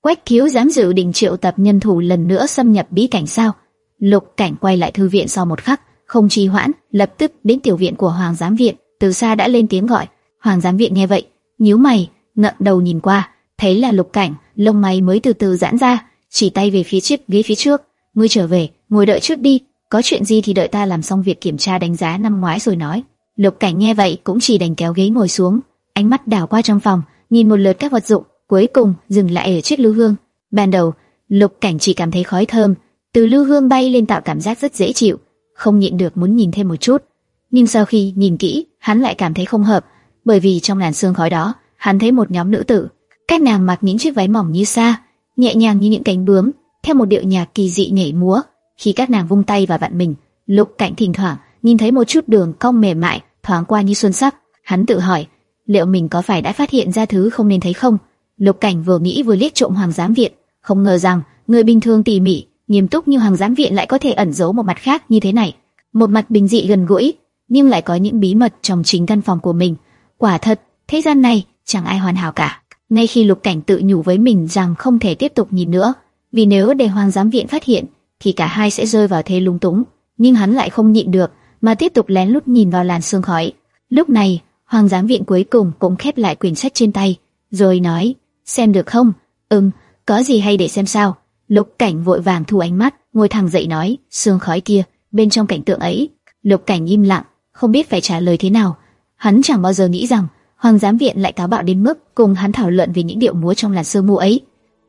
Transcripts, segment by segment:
Quách Thiếu dám dự định triệu tập nhân thủ lần nữa xâm nhập bí cảnh sao? Lục Cảnh quay lại thư viện sau một khắc, không trì hoãn, lập tức đến tiểu viện của Hoàng giám viện, từ xa đã lên tiếng gọi. Hoàng giám viện nghe vậy, nhíu mày, ngẩng đầu nhìn qua, thấy là Lục Cảnh, lông mày mới từ từ giãn ra, chỉ tay về phía chiếc ghế phía trước, "Ngươi trở về, ngồi đợi trước đi, có chuyện gì thì đợi ta làm xong việc kiểm tra đánh giá năm ngoái rồi nói." Lục Cảnh nghe vậy cũng chỉ đành kéo ghế ngồi xuống, ánh mắt đảo qua trong phòng, nhìn một lượt các vật dụng, cuối cùng dừng lại ở chiếc lưu hương. Ban đầu, Lục Cảnh chỉ cảm thấy khói thơm từ lưu hương bay lên tạo cảm giác rất dễ chịu, không nhịn được muốn nhìn thêm một chút. Nhưng sau khi nhìn kỹ, hắn lại cảm thấy không hợp, bởi vì trong làn sương khói đó, hắn thấy một nhóm nữ tử, các nàng mặc những chiếc váy mỏng như sa, nhẹ nhàng như những cánh bướm, theo một điệu nhạc kỳ dị nhảy múa. Khi các nàng vung tay và vặn mình, Lục Cảnh thỉnh thoảng nhìn thấy một chút đường cong mềm mại thoáng qua như xuân sắc. Hắn tự hỏi, liệu mình có phải đã phát hiện ra thứ không nên thấy không? Lục Cảnh vừa nghĩ vừa liếc trộm Hoàng giám viện, không ngờ rằng người bình thường tỉ mỉ, nghiêm túc như Hoàng giám viện lại có thể ẩn giấu một mặt khác như thế này. Một mặt bình dị gần gũi, nhưng lại có những bí mật trong chính căn phòng của mình. Quả thật, thế gian này chẳng ai hoàn hảo cả. Ngay khi Lục Cảnh tự nhủ với mình rằng không thể tiếp tục nhìn nữa, vì nếu để Hoàng giám viện phát hiện, thì cả hai sẽ rơi vào thế lung túng. Nhưng hắn lại không nhịn được, mà tiếp tục lén lút nhìn vào làn sương khói. Lúc này, Hoàng giám viện cuối cùng cũng khép lại quyển sách trên tay, rồi nói: "Xem được không?" "Ừm, có gì hay để xem sao?" Lục Cảnh vội vàng thu ánh mắt, ngồi thẳng dậy nói: "Sương khói kia, bên trong cảnh tượng ấy." Lục Cảnh im lặng, không biết phải trả lời thế nào. Hắn chẳng bao giờ nghĩ rằng Hoàng giám viện lại táo bạo đến mức cùng hắn thảo luận về những điệu múa trong làn sương mù ấy.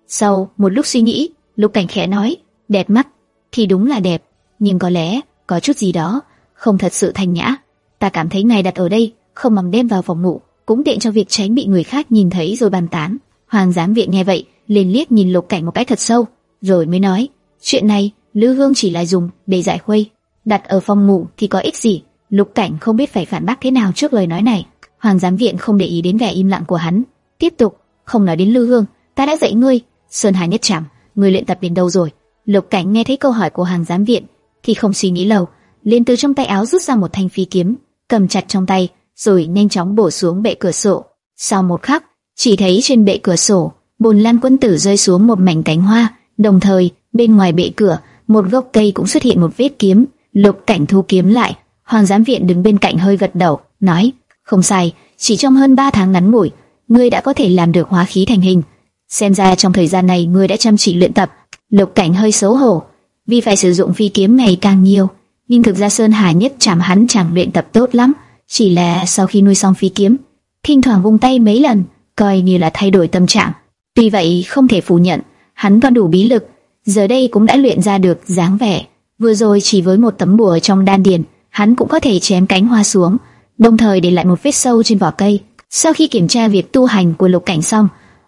Sau một lúc suy nghĩ, Lục Cảnh khẽ nói: "Đẹp mắt, thì đúng là đẹp, nhưng có lẽ có chút gì đó không thật sự thanh nhã. Ta cảm thấy ngài đặt ở đây, không bằng đem vào phòng ngủ, cũng tiện cho việc tránh bị người khác nhìn thấy rồi bàn tán." Hoàng giám viện nghe vậy, liền liếc nhìn Lục Cảnh một cái thật sâu, rồi mới nói: "Chuyện này, Lữ Hương chỉ là dùng để giải khuây, đặt ở phòng ngủ thì có ích gì?" Lục Cảnh không biết phải phản bác thế nào trước lời nói này. Hoàng giám viện không để ý đến vẻ im lặng của hắn, tiếp tục, không nói đến Lư Hương, ta đã dạy ngươi, Sơn Hà nhất trảm, ngươi luyện tập đến đâu rồi? Lục Cảnh nghe thấy câu hỏi của Hoàng giám viện, thì không suy nghĩ lâu, liền từ trong tay áo rút ra một thanh phi kiếm, cầm chặt trong tay, rồi nhanh chóng bổ xuống bệ cửa sổ. Sau một khắc, chỉ thấy trên bệ cửa sổ, bồn lan quân tử rơi xuống một mảnh cánh hoa, đồng thời bên ngoài bệ cửa, một gốc cây cũng xuất hiện một vết kiếm. Lục Cảnh thu kiếm lại, Hoàng giám viện đứng bên cạnh hơi gật đầu, nói: không sai, chỉ trong hơn 3 tháng ngắn ngủi, ngươi đã có thể làm được hóa khí thành hình. Xem ra trong thời gian này ngươi đã chăm chỉ luyện tập. Lục Cảnh hơi xấu hổ, vì phải sử dụng phi kiếm ngày càng nhiều, nhưng thực ra Sơn Hà nhất chạm hắn chẳng luyện tập tốt lắm, chỉ là sau khi nuôi xong phi kiếm, thỉnh thoảng vung tay mấy lần, coi như là thay đổi tâm trạng. Tuy vậy không thể phủ nhận, hắn có đủ bí lực, giờ đây cũng đã luyện ra được dáng vẻ. Vừa rồi chỉ với một tấm bùa trong đan điền, hắn cũng có thể chém cánh hoa xuống đồng thời để lại một vết sâu trên vỏ cây. Sau khi kiểm tra việc tu hành của Lục Cảnh xong,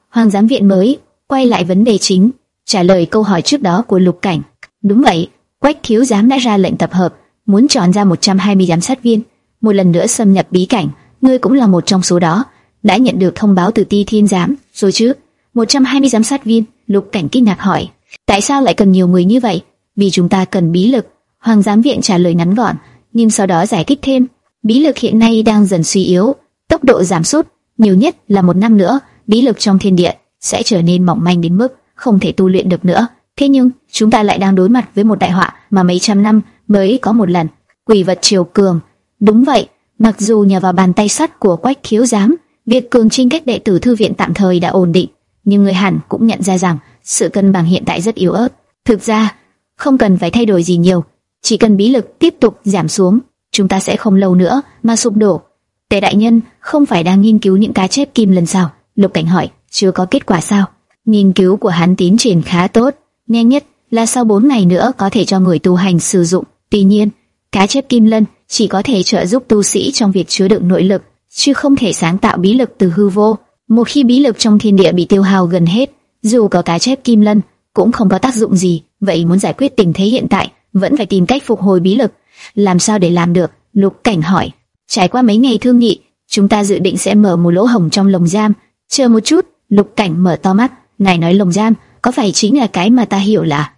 Hoàng giám viện mới quay lại vấn đề chính, trả lời câu hỏi trước đó của Lục Cảnh. Đúng vậy, Quách thiếu giám đã ra lệnh tập hợp, muốn chọn ra 120 giám sát viên, một lần nữa xâm nhập bí cảnh, ngươi cũng là một trong số đó, đã nhận được thông báo từ Ti Thiên giám, rồi chứ? 120 giám sát viên, Lục Cảnh kinh ngạc hỏi, tại sao lại cần nhiều người như vậy? Vì chúng ta cần bí lực. Hoàng giám viện trả lời ngắn gọn, nhưng sau đó giải thích thêm, bí lực hiện nay đang dần suy yếu, tốc độ giảm sút, nhiều nhất là một năm nữa, bí lực trong thiên địa sẽ trở nên mỏng manh đến mức không thể tu luyện được nữa. Thế nhưng, chúng ta lại đang đối mặt với một đại họa mà mấy trăm năm mới có một lần, quỷ vật triều cường. Đúng vậy, mặc dù nhờ vào bàn tay sắt của Quách Thiếu giám, việc cường trinh cách đệ tử thư viện tạm thời đã ổn định, nhưng người hẳn cũng nhận ra rằng sự cân bằng hiện tại rất yếu ớt. Thực ra, không cần phải thay đổi gì nhiều, chỉ cần bí lực tiếp tục giảm xuống chúng ta sẽ không lâu nữa mà sụp đổ. Tề đại nhân không phải đang nghiên cứu những cá chép kim lần sao? Lục Cảnh hỏi, chưa có kết quả sao? Nghiên cứu của hắn tiến triển khá tốt, nhanh nhất là sau 4 ngày nữa có thể cho người tu hành sử dụng. Tuy nhiên, cá chép kim lân chỉ có thể trợ giúp tu sĩ trong việc chứa đựng nội lực, chứ không thể sáng tạo bí lực từ hư vô. Một khi bí lực trong thiên địa bị tiêu hao gần hết, dù có cá chép kim lân cũng không có tác dụng gì. Vậy muốn giải quyết tình thế hiện tại, vẫn phải tìm cách phục hồi bí lực. Làm sao để làm được? Lục Cảnh hỏi. Trải qua mấy ngày thương nghị, chúng ta dự định sẽ mở một lỗ hổng trong lồng giam. Chờ một chút, Lục Cảnh mở to mắt. Ngài nói lồng giam, có phải chính là cái mà ta hiểu là?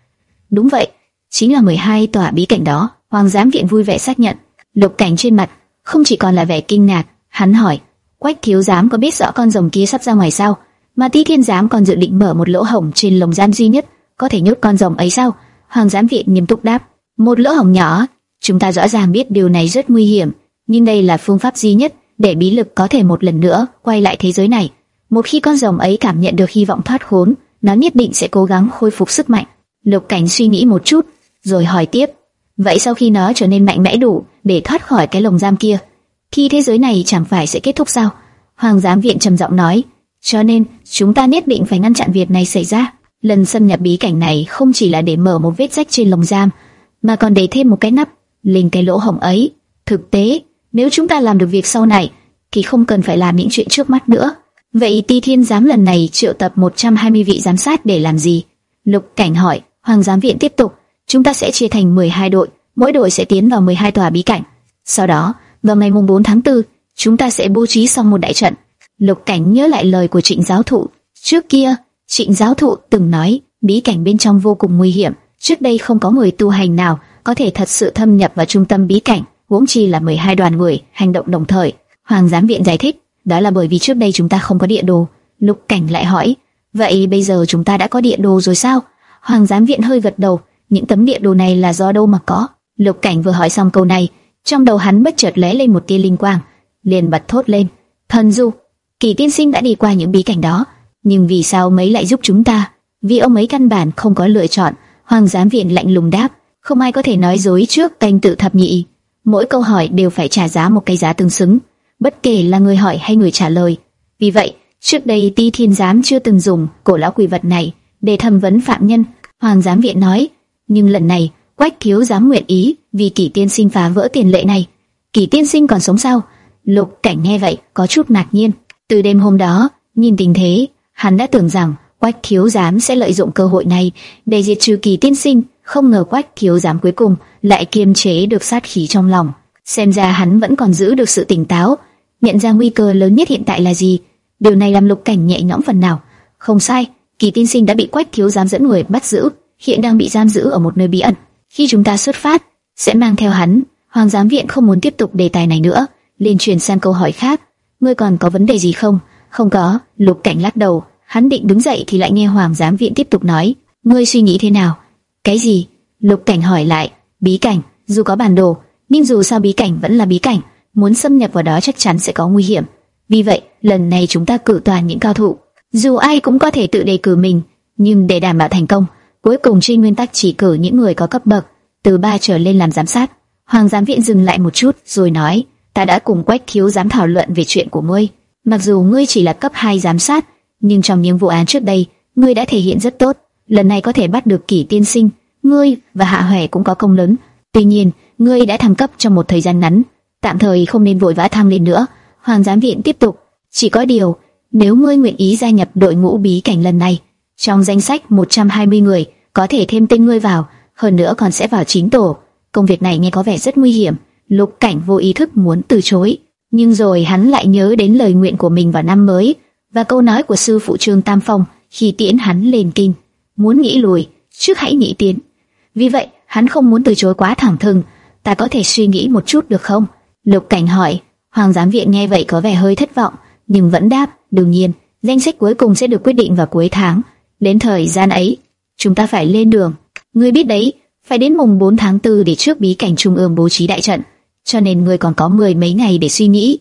Đúng vậy, chính là 12 tòa bí cảnh đó. Hoàng giám viện vui vẻ xác nhận. Lục Cảnh trên mặt không chỉ còn là vẻ kinh ngạc, hắn hỏi: Quách thiếu giám có biết rõ con rồng kia sắp ra ngoài sao? mà Ti Thiên Giám còn dự định mở một lỗ hổng trên lồng giam duy nhất, có thể nhốt con rồng ấy sao? Hoàng giám viện nghiêm túc đáp, một lỗ hổng nhỏ. Chúng ta rõ ràng biết điều này rất nguy hiểm, nhưng đây là phương pháp duy nhất để bí lực có thể một lần nữa quay lại thế giới này. Một khi con rồng ấy cảm nhận được hy vọng thoát khốn, nó nhất định sẽ cố gắng khôi phục sức mạnh. Lục Cảnh suy nghĩ một chút, rồi hỏi tiếp: vậy sau khi nó trở nên mạnh mẽ đủ để thoát khỏi cái lồng giam kia, khi thế giới này chẳng phải sẽ kết thúc sao? Hoàng giám viện trầm giọng nói: cho nên chúng ta nhất định phải ngăn chặn việc này xảy ra. Lần xâm nhập bí cảnh này không chỉ là để mở một vết rách trên lồng giam, mà còn để thêm một cái nắp lên cái lỗ hổng ấy. Thực tế, nếu chúng ta làm được việc sau này, thì không cần phải làm những chuyện trước mắt nữa. Vậy Ti Thiên giám lần này triệu tập 120 vị giám sát để làm gì? Lục Cảnh hỏi. Hoàng giám viện tiếp tục, chúng ta sẽ chia thành 12 đội, mỗi đội sẽ tiến vào 12 tòa bí cảnh. Sau đó, vào ngày mùng 4 tháng 4, chúng ta sẽ bố trí xong một đại trận. Lục Cảnh nhớ lại lời của Trịnh giáo thụ, trước kia, Trịnh giáo thụ từng nói, bí cảnh bên trong vô cùng nguy hiểm, trước đây không có người tu hành nào có thể thật sự thâm nhập vào trung tâm bí cảnh, huống chi là 12 đoàn người hành động đồng thời. Hoàng giám viện giải thích, đó là bởi vì trước đây chúng ta không có địa đồ. Lục Cảnh lại hỏi, vậy bây giờ chúng ta đã có địa đồ rồi sao? Hoàng giám viện hơi gật đầu, những tấm địa đồ này là do đâu mà có? Lục Cảnh vừa hỏi xong câu này, trong đầu hắn bất chợt lóe lên một tia linh quang, liền bật thốt lên: "Thần du, Kỳ tiên sinh đã đi qua những bí cảnh đó, nhưng vì sao mấy lại giúp chúng ta? Vì ông ấy căn bản không có lựa chọn." Hoàng giám viện lạnh lùng đáp: "Không ai có thể nói dối trước canh tự thập nhị, mỗi câu hỏi đều phải trả giá một cái giá tương xứng, bất kể là người hỏi hay người trả lời. Vì vậy, trước đây Ti Thiên giám chưa từng dùng cổ lão quỷ vật này." để thẩm vấn phạm nhân. Hoàng giám viện nói, nhưng lần này Quách thiếu giám nguyện ý vì Kỷ tiên sinh phá vỡ tiền lệ này. Kỷ tiên sinh còn sống sao? Lục Cảnh nghe vậy có chút ngạc nhiên. Từ đêm hôm đó, nhìn tình thế, hắn đã tưởng rằng Quách thiếu giám sẽ lợi dụng cơ hội này để diệt trừ kỳ tiên sinh. Không ngờ Quách thiếu giám cuối cùng lại kiềm chế được sát khí trong lòng. Xem ra hắn vẫn còn giữ được sự tỉnh táo, nhận ra nguy cơ lớn nhất hiện tại là gì. Điều này làm Lục Cảnh nhẹ nhõm phần nào. Không sai, Kỳ Tiên Sinh đã bị Quách thiếu giám dẫn người bắt giữ, hiện đang bị giam giữ ở một nơi bí ẩn. Khi chúng ta xuất phát, sẽ mang theo hắn. Hoàng giám viện không muốn tiếp tục đề tài này nữa, liền chuyển sang câu hỏi khác. Ngươi còn có vấn đề gì không? Không có. Lục Cảnh lắc đầu, hắn định đứng dậy thì lại nghe Hoàng giám viện tiếp tục nói. Ngươi suy nghĩ thế nào? Cái gì? Lục Cảnh hỏi lại. Bí cảnh, dù có bản đồ, nhưng dù sao bí cảnh vẫn là bí cảnh, muốn xâm nhập vào đó chắc chắn sẽ có nguy hiểm. Vì vậy, lần này chúng ta cử toàn những cao thủ dù ai cũng có thể tự đề cử mình, nhưng để đảm bảo thành công, cuối cùng trên nguyên tắc chỉ cử những người có cấp bậc từ ba trở lên làm giám sát. Hoàng giám viện dừng lại một chút rồi nói, ta đã cùng Quách thiếu giám thảo luận về chuyện của ngươi. Mặc dù ngươi chỉ là cấp 2 giám sát, nhưng trong những vụ án trước đây, ngươi đã thể hiện rất tốt. Lần này có thể bắt được kỷ tiên sinh, ngươi và hạ huệ cũng có công lớn. Tuy nhiên, ngươi đã thăng cấp trong một thời gian ngắn, tạm thời không nên vội vã thăng lên nữa. Hoàng giám viện tiếp tục, chỉ có điều nếu ngươi nguyện ý gia nhập đội ngũ bí cảnh lần này, trong danh sách 120 người có thể thêm tên ngươi vào, hơn nữa còn sẽ vào chính tổ. Công việc này nghe có vẻ rất nguy hiểm. Lục Cảnh vô ý thức muốn từ chối, nhưng rồi hắn lại nhớ đến lời nguyện của mình vào năm mới và câu nói của sư phụ Trương Tam Phong khi tiễn hắn lên kinh, muốn nghĩ lùi, trước hãy nghĩ tiến. Vì vậy, hắn không muốn từ chối quá thẳng thừng. Ta có thể suy nghĩ một chút được không? Lục Cảnh hỏi. Hoàng giám viện nghe vậy có vẻ hơi thất vọng, nhưng vẫn đáp. Đương nhiên, danh sách cuối cùng sẽ được quyết định vào cuối tháng. Đến thời gian ấy, chúng ta phải lên đường. Ngươi biết đấy, phải đến mùng 4 tháng 4 để trước bí cảnh trung ương bố trí đại trận, cho nên ngươi còn có mười mấy ngày để suy nghĩ.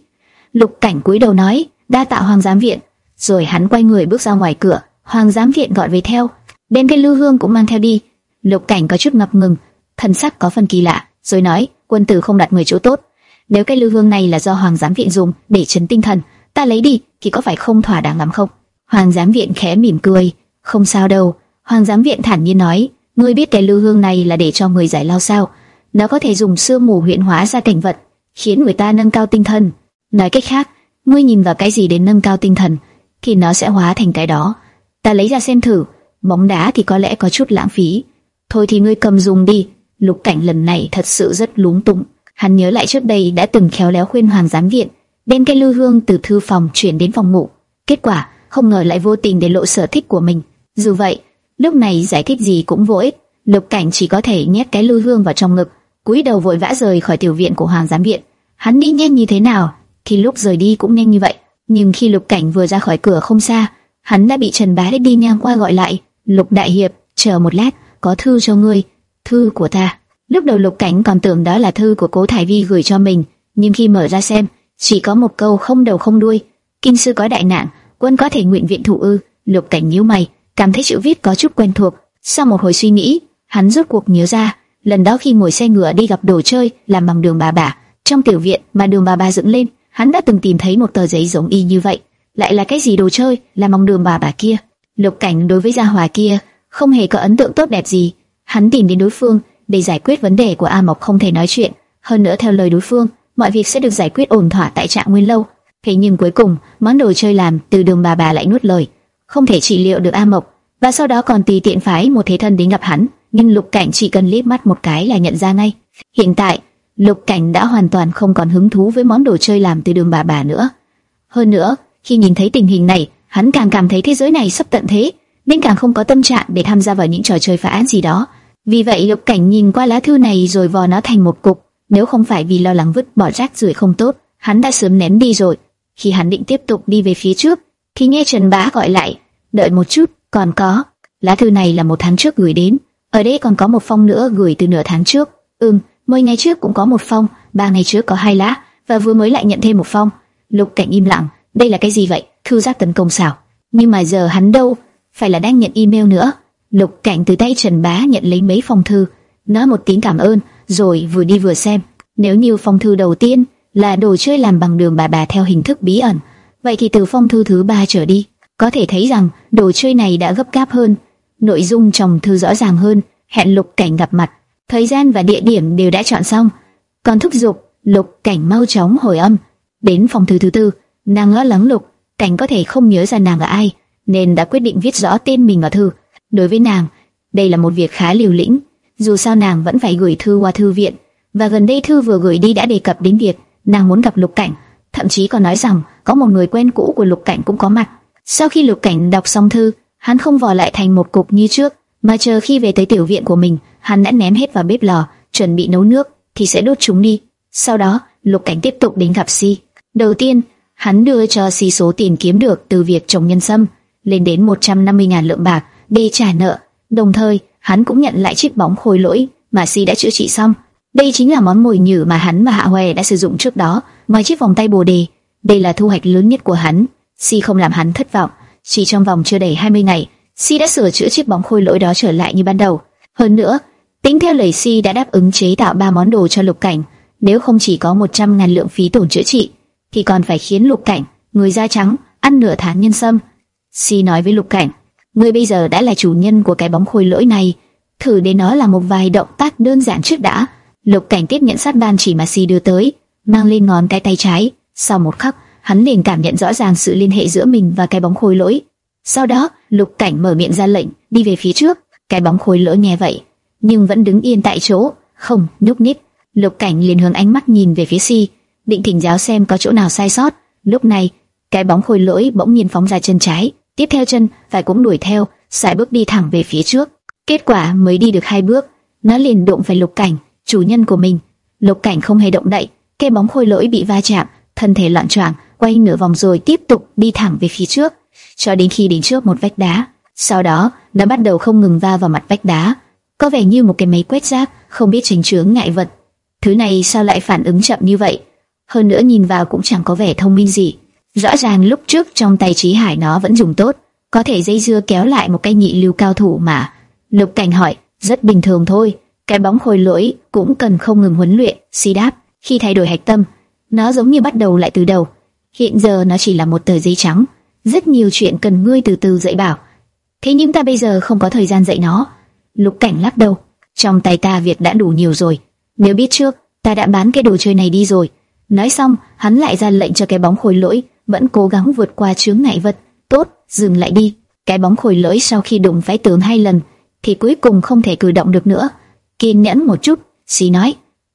Lục Cảnh cúi đầu nói, đa tạ Hoàng giám viện. Rồi hắn quay người bước ra ngoài cửa, Hoàng giám viện gọi về theo, đem cái lưu hương cũng mang theo đi. Lục Cảnh có chút ngập ngừng, thần sắc có phần kỳ lạ, rồi nói, quân tử không đặt người chỗ tốt. Nếu cái lưu hương này là do Hoàng giám viện dùng để chấn tinh thần, ta lấy đi, thì có phải không thỏa đáng lắm không? Hoàng giám viện khẽ mỉm cười, không sao đâu. Hoàng giám viện thản nhiên nói, ngươi biết cái lưu hương này là để cho người giải lao sao? Nó có thể dùng sương mù huyện hóa ra cảnh vật, khiến người ta nâng cao tinh thần. Nói cách khác, ngươi nhìn vào cái gì để nâng cao tinh thần, thì nó sẽ hóa thành cái đó. Ta lấy ra xem thử, bóng đá thì có lẽ có chút lãng phí. Thôi thì ngươi cầm dùng đi. Lục cảnh lần này thật sự rất lúng túng. Hắn nhớ lại trước đây đã từng khéo léo khuyên Hoàng giám viện đem cây lưu hương từ thư phòng chuyển đến phòng ngủ. Kết quả, không ngờ lại vô tình để lộ sở thích của mình. Dù vậy, lúc này giải thích gì cũng vô ích. Lục Cảnh chỉ có thể nhét cái lưu hương vào trong ngực, cúi đầu vội vã rời khỏi tiểu viện của Hoàng giám viện. Hắn nghĩ nhanh như thế nào, thì lúc rời đi cũng nhanh như vậy. Nhưng khi Lục Cảnh vừa ra khỏi cửa không xa, hắn đã bị Trần Bá đi ngang qua gọi lại. Lục Đại Hiệp, chờ một lát, có thư cho ngươi. Thư của ta. Lúc đầu Lục Cảnh còn tưởng đó là thư của Cố Thải Vi gửi cho mình, nhưng khi mở ra xem, chỉ có một câu không đầu không đuôi. Kinh sư có đại nạn, quân có thể nguyện viện thủ ư? Lục Cảnh nhíu mày, cảm thấy chữ viết có chút quen thuộc. Sau một hồi suy nghĩ, hắn rốt cuộc nhớ ra, lần đó khi ngồi xe ngựa đi gặp đồ chơi làm bằng đường bà bà, trong tiểu viện mà đường bà bà dựng lên, hắn đã từng tìm thấy một tờ giấy giống y như vậy. Lại là cái gì đồ chơi làm bằng đường bà bà kia? Lục Cảnh đối với gia hòa kia không hề có ấn tượng tốt đẹp gì. Hắn tìm đến đối phương để giải quyết vấn đề của A Mộc không thể nói chuyện. Hơn nữa theo lời đối phương, mọi việc sẽ được giải quyết ổn thỏa tại trạng nguyên lâu. Thế nhưng cuối cùng, món đồ chơi làm từ đường bà bà lại nuốt lời, không thể trị liệu được A Mộc, và sau đó còn tùy tiện phái một thế thân đến gặp hắn. Nhưng Lục Cảnh chỉ cần liếc mắt một cái là nhận ra ngay. Hiện tại, Lục Cảnh đã hoàn toàn không còn hứng thú với món đồ chơi làm từ đường bà bà nữa. Hơn nữa, khi nhìn thấy tình hình này, hắn càng cảm thấy thế giới này sắp tận thế, nên càng không có tâm trạng để tham gia vào những trò chơi phá án gì đó. Vì vậy Lục Cảnh nhìn qua lá thư này rồi vò nó thành một cục, nếu không phải vì lo lắng vứt bỏ rác rưởi không tốt, hắn đã sớm ném đi rồi. Khi hắn định tiếp tục đi về phía trước, thì nghe Trần Bá gọi lại, đợi một chút, còn có. Lá thư này là một tháng trước gửi đến, ở đây còn có một phong nữa gửi từ nửa tháng trước. Ừm, mỗi ngày trước cũng có một phong, ba ngày trước có hai lá, và vừa mới lại nhận thêm một phong. Lục Cảnh im lặng, đây là cái gì vậy? Thư giác tấn công sao? Nhưng mà giờ hắn đâu, phải là đang nhận email nữa. Lục Cảnh từ tay Trần Bá nhận lấy mấy phong thư, nói một tiếng cảm ơn, rồi vừa đi vừa xem. Nếu như phong thư đầu tiên là đồ chơi làm bằng đường bà bà theo hình thức bí ẩn, vậy thì từ phong thư thứ ba trở đi, có thể thấy rằng đồ chơi này đã gấp gáp hơn, nội dung trong thư rõ ràng hơn, hẹn Lục Cảnh gặp mặt, thời gian và địa điểm đều đã chọn xong, còn thúc giục Lục Cảnh mau chóng hồi âm. Đến phong thư thứ tư, nàng lo lắng Lục Cảnh có thể không nhớ ra nàng là ai, nên đã quyết định viết rõ tên mình vào thư. Đối với nàng, đây là một việc khá liều lĩnh, dù sao nàng vẫn phải gửi thư qua thư viện, và gần đây thư vừa gửi đi đã đề cập đến việc nàng muốn gặp Lục Cảnh, thậm chí còn nói rằng có một người quen cũ của Lục Cảnh cũng có mặt. Sau khi Lục Cảnh đọc xong thư, hắn không vò lại thành một cục như trước, mà chờ khi về tới tiểu viện của mình, hắn đã ném hết vào bếp lò, chuẩn bị nấu nước thì sẽ đốt chúng đi. Sau đó, Lục Cảnh tiếp tục đến gặp Si. Đầu tiên, hắn đưa cho Si số tiền kiếm được từ việc trồng nhân sâm lên đến 150.000 lượng bạc để trả nợ. Đồng thời, hắn cũng nhận lại chiếc bóng khôi lỗi mà Si đã chữa trị xong. Đây chính là món mồi nhử mà hắn và Hạ Hoè đã sử dụng trước đó, ngoài chiếc vòng tay bồ đề. Đây là thu hoạch lớn nhất của hắn. Si không làm hắn thất vọng. Chỉ trong vòng chưa đầy 20 ngày, Si đã sửa chữa chiếc bóng khôi lỗi đó trở lại như ban đầu. Hơn nữa, tính theo lời Si đã đáp ứng chế tạo ba món đồ cho Lục Cảnh, nếu không chỉ có 100 ngàn lượng phí tổn chữa trị, thì còn phải khiến Lục Cảnh, người da trắng, ăn nửa tháng nhân sâm. Si nói với Lục Cảnh, ngươi bây giờ đã là chủ nhân của cái bóng khôi lỗi này, thử để nó là một vài động tác đơn giản trước đã. Lục Cảnh tiếp nhận sát ban chỉ mà Si đưa tới, mang lên ngón tay tay trái. Sau một khắc, hắn liền cảm nhận rõ ràng sự liên hệ giữa mình và cái bóng khôi lỗi. Sau đó, Lục Cảnh mở miệng ra lệnh, đi về phía trước. Cái bóng khôi lỗi nghe vậy, nhưng vẫn đứng yên tại chỗ, không nhúc nhích. Lục Cảnh liền hướng ánh mắt nhìn về phía Si, định thỉnh giáo xem có chỗ nào sai sót. Lúc này, cái bóng khôi lỗi bỗng nhiên phóng ra chân trái, tiếp theo chân phải cũng đuổi theo, sải bước đi thẳng về phía trước. Kết quả mới đi được hai bước, nó liền đụng phải Lục Cảnh, chủ nhân của mình. Lục Cảnh không hề động đậy, cái bóng khôi lỗi bị va chạm, thân thể loạn choạng, quay nửa vòng rồi tiếp tục đi thẳng về phía trước, cho đến khi đến trước một vách đá. Sau đó, nó bắt đầu không ngừng va vào mặt vách đá, có vẻ như một cái máy quét rác, không biết tránh chướng ngại vật. Thứ này sao lại phản ứng chậm như vậy? Hơn nữa nhìn vào cũng chẳng có vẻ thông minh gì. Rõ ràng lúc trước trong tay trí hải nó vẫn dùng tốt, có thể dây dưa kéo lại một cái nhị lưu cao thủ mà. Lục Cảnh hỏi, rất bình thường thôi, cái bóng khôi lỗi cũng cần không ngừng huấn luyện, si đáp. Khi thay đổi hạch tâm, nó giống như bắt đầu lại từ đầu. Hiện giờ nó chỉ là một tờ giấy trắng, rất nhiều chuyện cần ngươi từ từ dạy bảo. Thế nhưng ta bây giờ không có thời gian dạy nó. Lục Cảnh lắc đầu, trong tay ta việc đã đủ nhiều rồi. Nếu biết trước, ta đã bán cái đồ chơi này đi rồi. Nói xong, hắn lại ra lệnh cho cái bóng khôi lỗi vẫn cố gắng vượt qua chướng ngại vật. Tốt, dừng lại đi. Cái bóng khôi lỗi sau khi đụng phải tường hai lần, thì cuối cùng không thể cử động được nữa. Kiên nhẫn một chút, xì nói.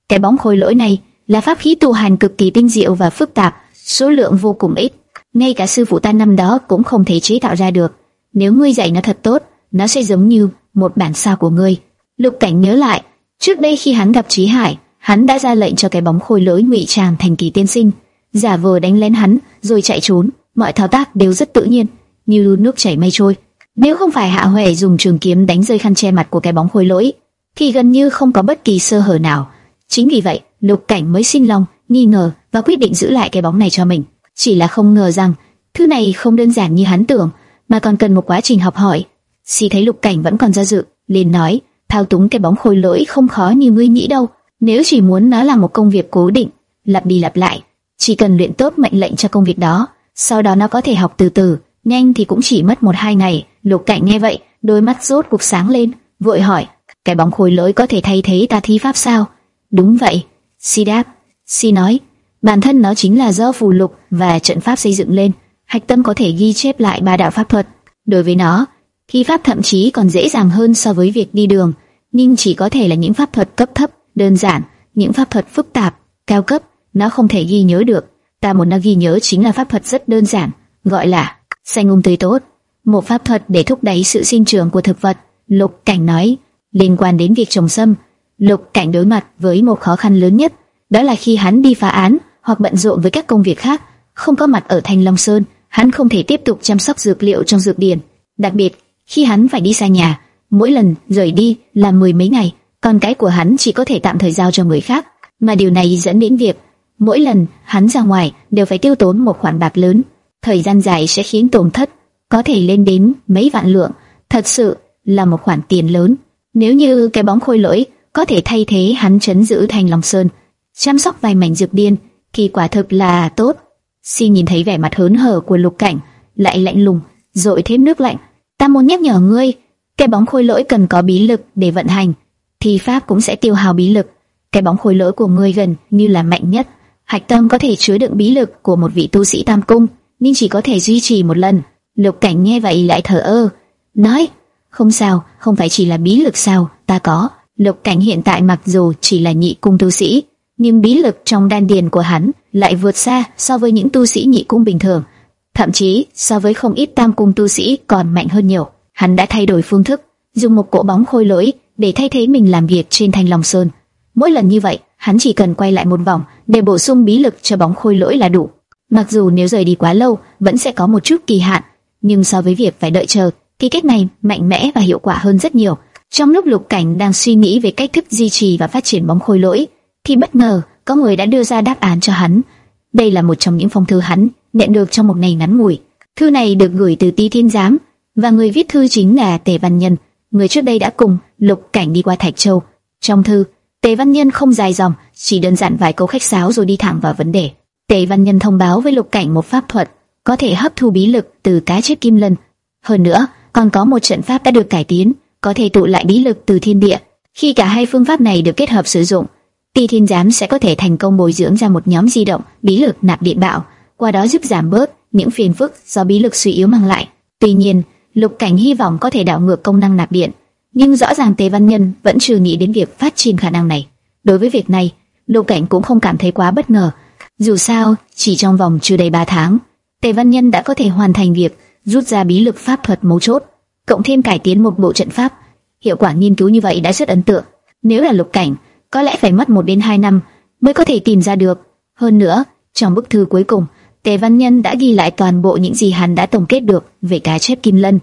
Cái bóng khôi lỗi này là pháp khí tu hành cực kỳ tinh diệu và phức tạp, số lượng vô cùng ít. Ngay cả sư phụ ta năm đó cũng không thể chế tạo ra được. Nếu ngươi dạy nó thật tốt, nó sẽ giống như một bản sao của ngươi. Lục Cảnh nhớ lại, trước đây khi hắn gặp Chí Hải, hắn đã ra lệnh cho cái bóng khôi lỗi ngụy trang thành kỳ tiên sinh, giả vờ đánh lén hắn rồi chạy trốn, mọi thao tác đều rất tự nhiên. như nước chảy mây trôi. Nếu không phải Hạ Huệ dùng trường kiếm đánh rơi khăn che mặt của cái bóng khôi lỗi, thì gần như không có bất kỳ sơ hở nào. Chính vì vậy, Lục Cảnh mới sinh lòng nghi ngờ và quyết định giữ lại cái bóng này cho mình. Chỉ là không ngờ rằng thứ này không đơn giản như hắn tưởng, mà còn cần một quá trình học hỏi. xì thấy Lục Cảnh vẫn còn do dự, liền nói: thao túng cái bóng khôi lỗi không khó như ngươi nghĩ đâu. Nếu chỉ muốn nó là một công việc cố định, lặp đi lặp lại, chỉ cần luyện tốt mệnh lệnh cho công việc đó, sau đó nó có thể học từ từ, nhanh thì cũng chỉ mất một hai ngày. Lục Cảnh nghe vậy, đôi mắt rốt cuộc sáng lên, vội hỏi: cái bóng khôi lỗi có thể thay thế ta thi pháp sao? Đúng vậy, Si đáp. Si nói, bản thân nó chính là do phù lục và trận pháp xây dựng lên, hạch tâm có thể ghi chép lại ba đạo pháp thuật. Đối với nó, thi pháp thậm chí còn dễ dàng hơn so với việc đi đường, nhưng chỉ có thể là những pháp thuật cấp thấp, đơn giản, những pháp thuật phức tạp, cao cấp, nó không thể ghi nhớ được. Ta muốn nó ghi nhớ chính là pháp thuật rất đơn giản, gọi là xanh um tươi tốt, một pháp thuật để thúc đẩy sự sinh trưởng của thực vật. Lục Cảnh nói, liên quan đến việc trồng sâm, Lục Cảnh đối mặt với một khó khăn lớn nhất, đó là khi hắn đi phá án hoặc bận rộn với các công việc khác, không có mặt ở Thanh Long Sơn, hắn không thể tiếp tục chăm sóc dược liệu trong dược điển. Đặc biệt, khi hắn phải đi xa nhà, mỗi lần rời đi là mười mấy ngày, con cái của hắn chỉ có thể tạm thời giao cho người khác, mà điều này dẫn đến việc mỗi lần hắn ra ngoài đều phải tiêu tốn một khoản bạc lớn, thời gian dài sẽ khiến tổn thất có thể lên đến mấy vạn lượng, thật sự là một khoản tiền lớn. Nếu như cái bóng khôi lỗi có thể thay thế hắn chấn giữ thành lòng Sơn, chăm sóc vài mảnh dược điên, thì quả thực là tốt. Si nhìn thấy vẻ mặt hớn hở của Lục Cảnh, lại lạnh lùng, rồi thêm nước lạnh. Ta muốn nhắc nhở ngươi, cái bóng khôi lỗi cần có bí lực để vận hành, thì pháp cũng sẽ tiêu hao bí lực. Cái bóng khôi lỗi của ngươi gần như là mạnh nhất, hạch tâm có thể chứa đựng bí lực của một vị tu sĩ tam cung, nhưng chỉ có thể duy trì một lần. Lục Cảnh nghe vậy lại thở ơ, nói: không sao, không phải chỉ là bí lực sao, ta có. Lục Cảnh hiện tại mặc dù chỉ là nhị cung tu sĩ, nhưng bí lực trong đan điền của hắn lại vượt xa so với những tu sĩ nhị cung bình thường, thậm chí so với không ít tam cung tu sĩ còn mạnh hơn nhiều. Hắn đã thay đổi phương thức, dùng một cỗ bóng khôi lỗi để thay thế mình làm việc trên thanh long sơn. Mỗi lần như vậy, hắn chỉ cần quay lại một vòng để bổ sung bí lực cho bóng khôi lỗi là đủ. Mặc dù nếu rời đi quá lâu, vẫn sẽ có một chút kỳ hạn, nhưng so với việc phải đợi chờ, thì cách này mạnh mẽ và hiệu quả hơn rất nhiều. Trong lúc Lục Cảnh đang suy nghĩ về cách thức duy trì và phát triển bóng khôi lỗi, thì bất ngờ có người đã đưa ra đáp án cho hắn. Đây là một trong những phong thư hắn nhận được trong một ngày ngắn ngủi. Thư này được gửi từ Ti Thiên Giám và người viết thư chính là Tề Văn Nhân, người trước đây đã cùng Lục Cảnh đi qua Thạch Châu. Trong thư, Tề Văn Nhân không dài dòng, chỉ đơn giản vài câu khách sáo rồi đi thẳng vào vấn đề. Tề Văn Nhân thông báo với Lục Cảnh một pháp thuật có thể hấp thu bí lực từ cá chết kim lân. Hơn nữa, còn có một trận pháp đã được cải tiến có thể tụ lại bí lực từ thiên địa. Khi cả hai phương pháp này được kết hợp sử dụng, Ti Thiên Giám sẽ có thể thành công bồi dưỡng ra một nhóm di động bí lực nạp điện bạo, qua đó giúp giảm bớt những phiền phức do bí lực suy yếu mang lại. Tuy nhiên, Lục Cảnh hy vọng có thể đảo ngược công năng nạp điện, nhưng rõ ràng Tề Văn Nhân vẫn chưa nghĩ đến việc phát triển khả năng này. Đối với việc này, Lục Cảnh cũng không cảm thấy quá bất ngờ. Dù sao, chỉ trong vòng chưa đầy 3 tháng, Tề Văn Nhân đã có thể hoàn thành việc rút ra bí lực pháp thuật mấu chốt cộng thêm cải tiến một bộ trận pháp. Hiệu quả nghiên cứu như vậy đã rất ấn tượng. Nếu là lục cảnh, có lẽ phải mất một đến hai năm mới có thể tìm ra được. Hơn nữa, trong bức thư cuối cùng, Tề Văn Nhân đã ghi lại toàn bộ những gì hắn đã tổng kết được về cá chép kim lân,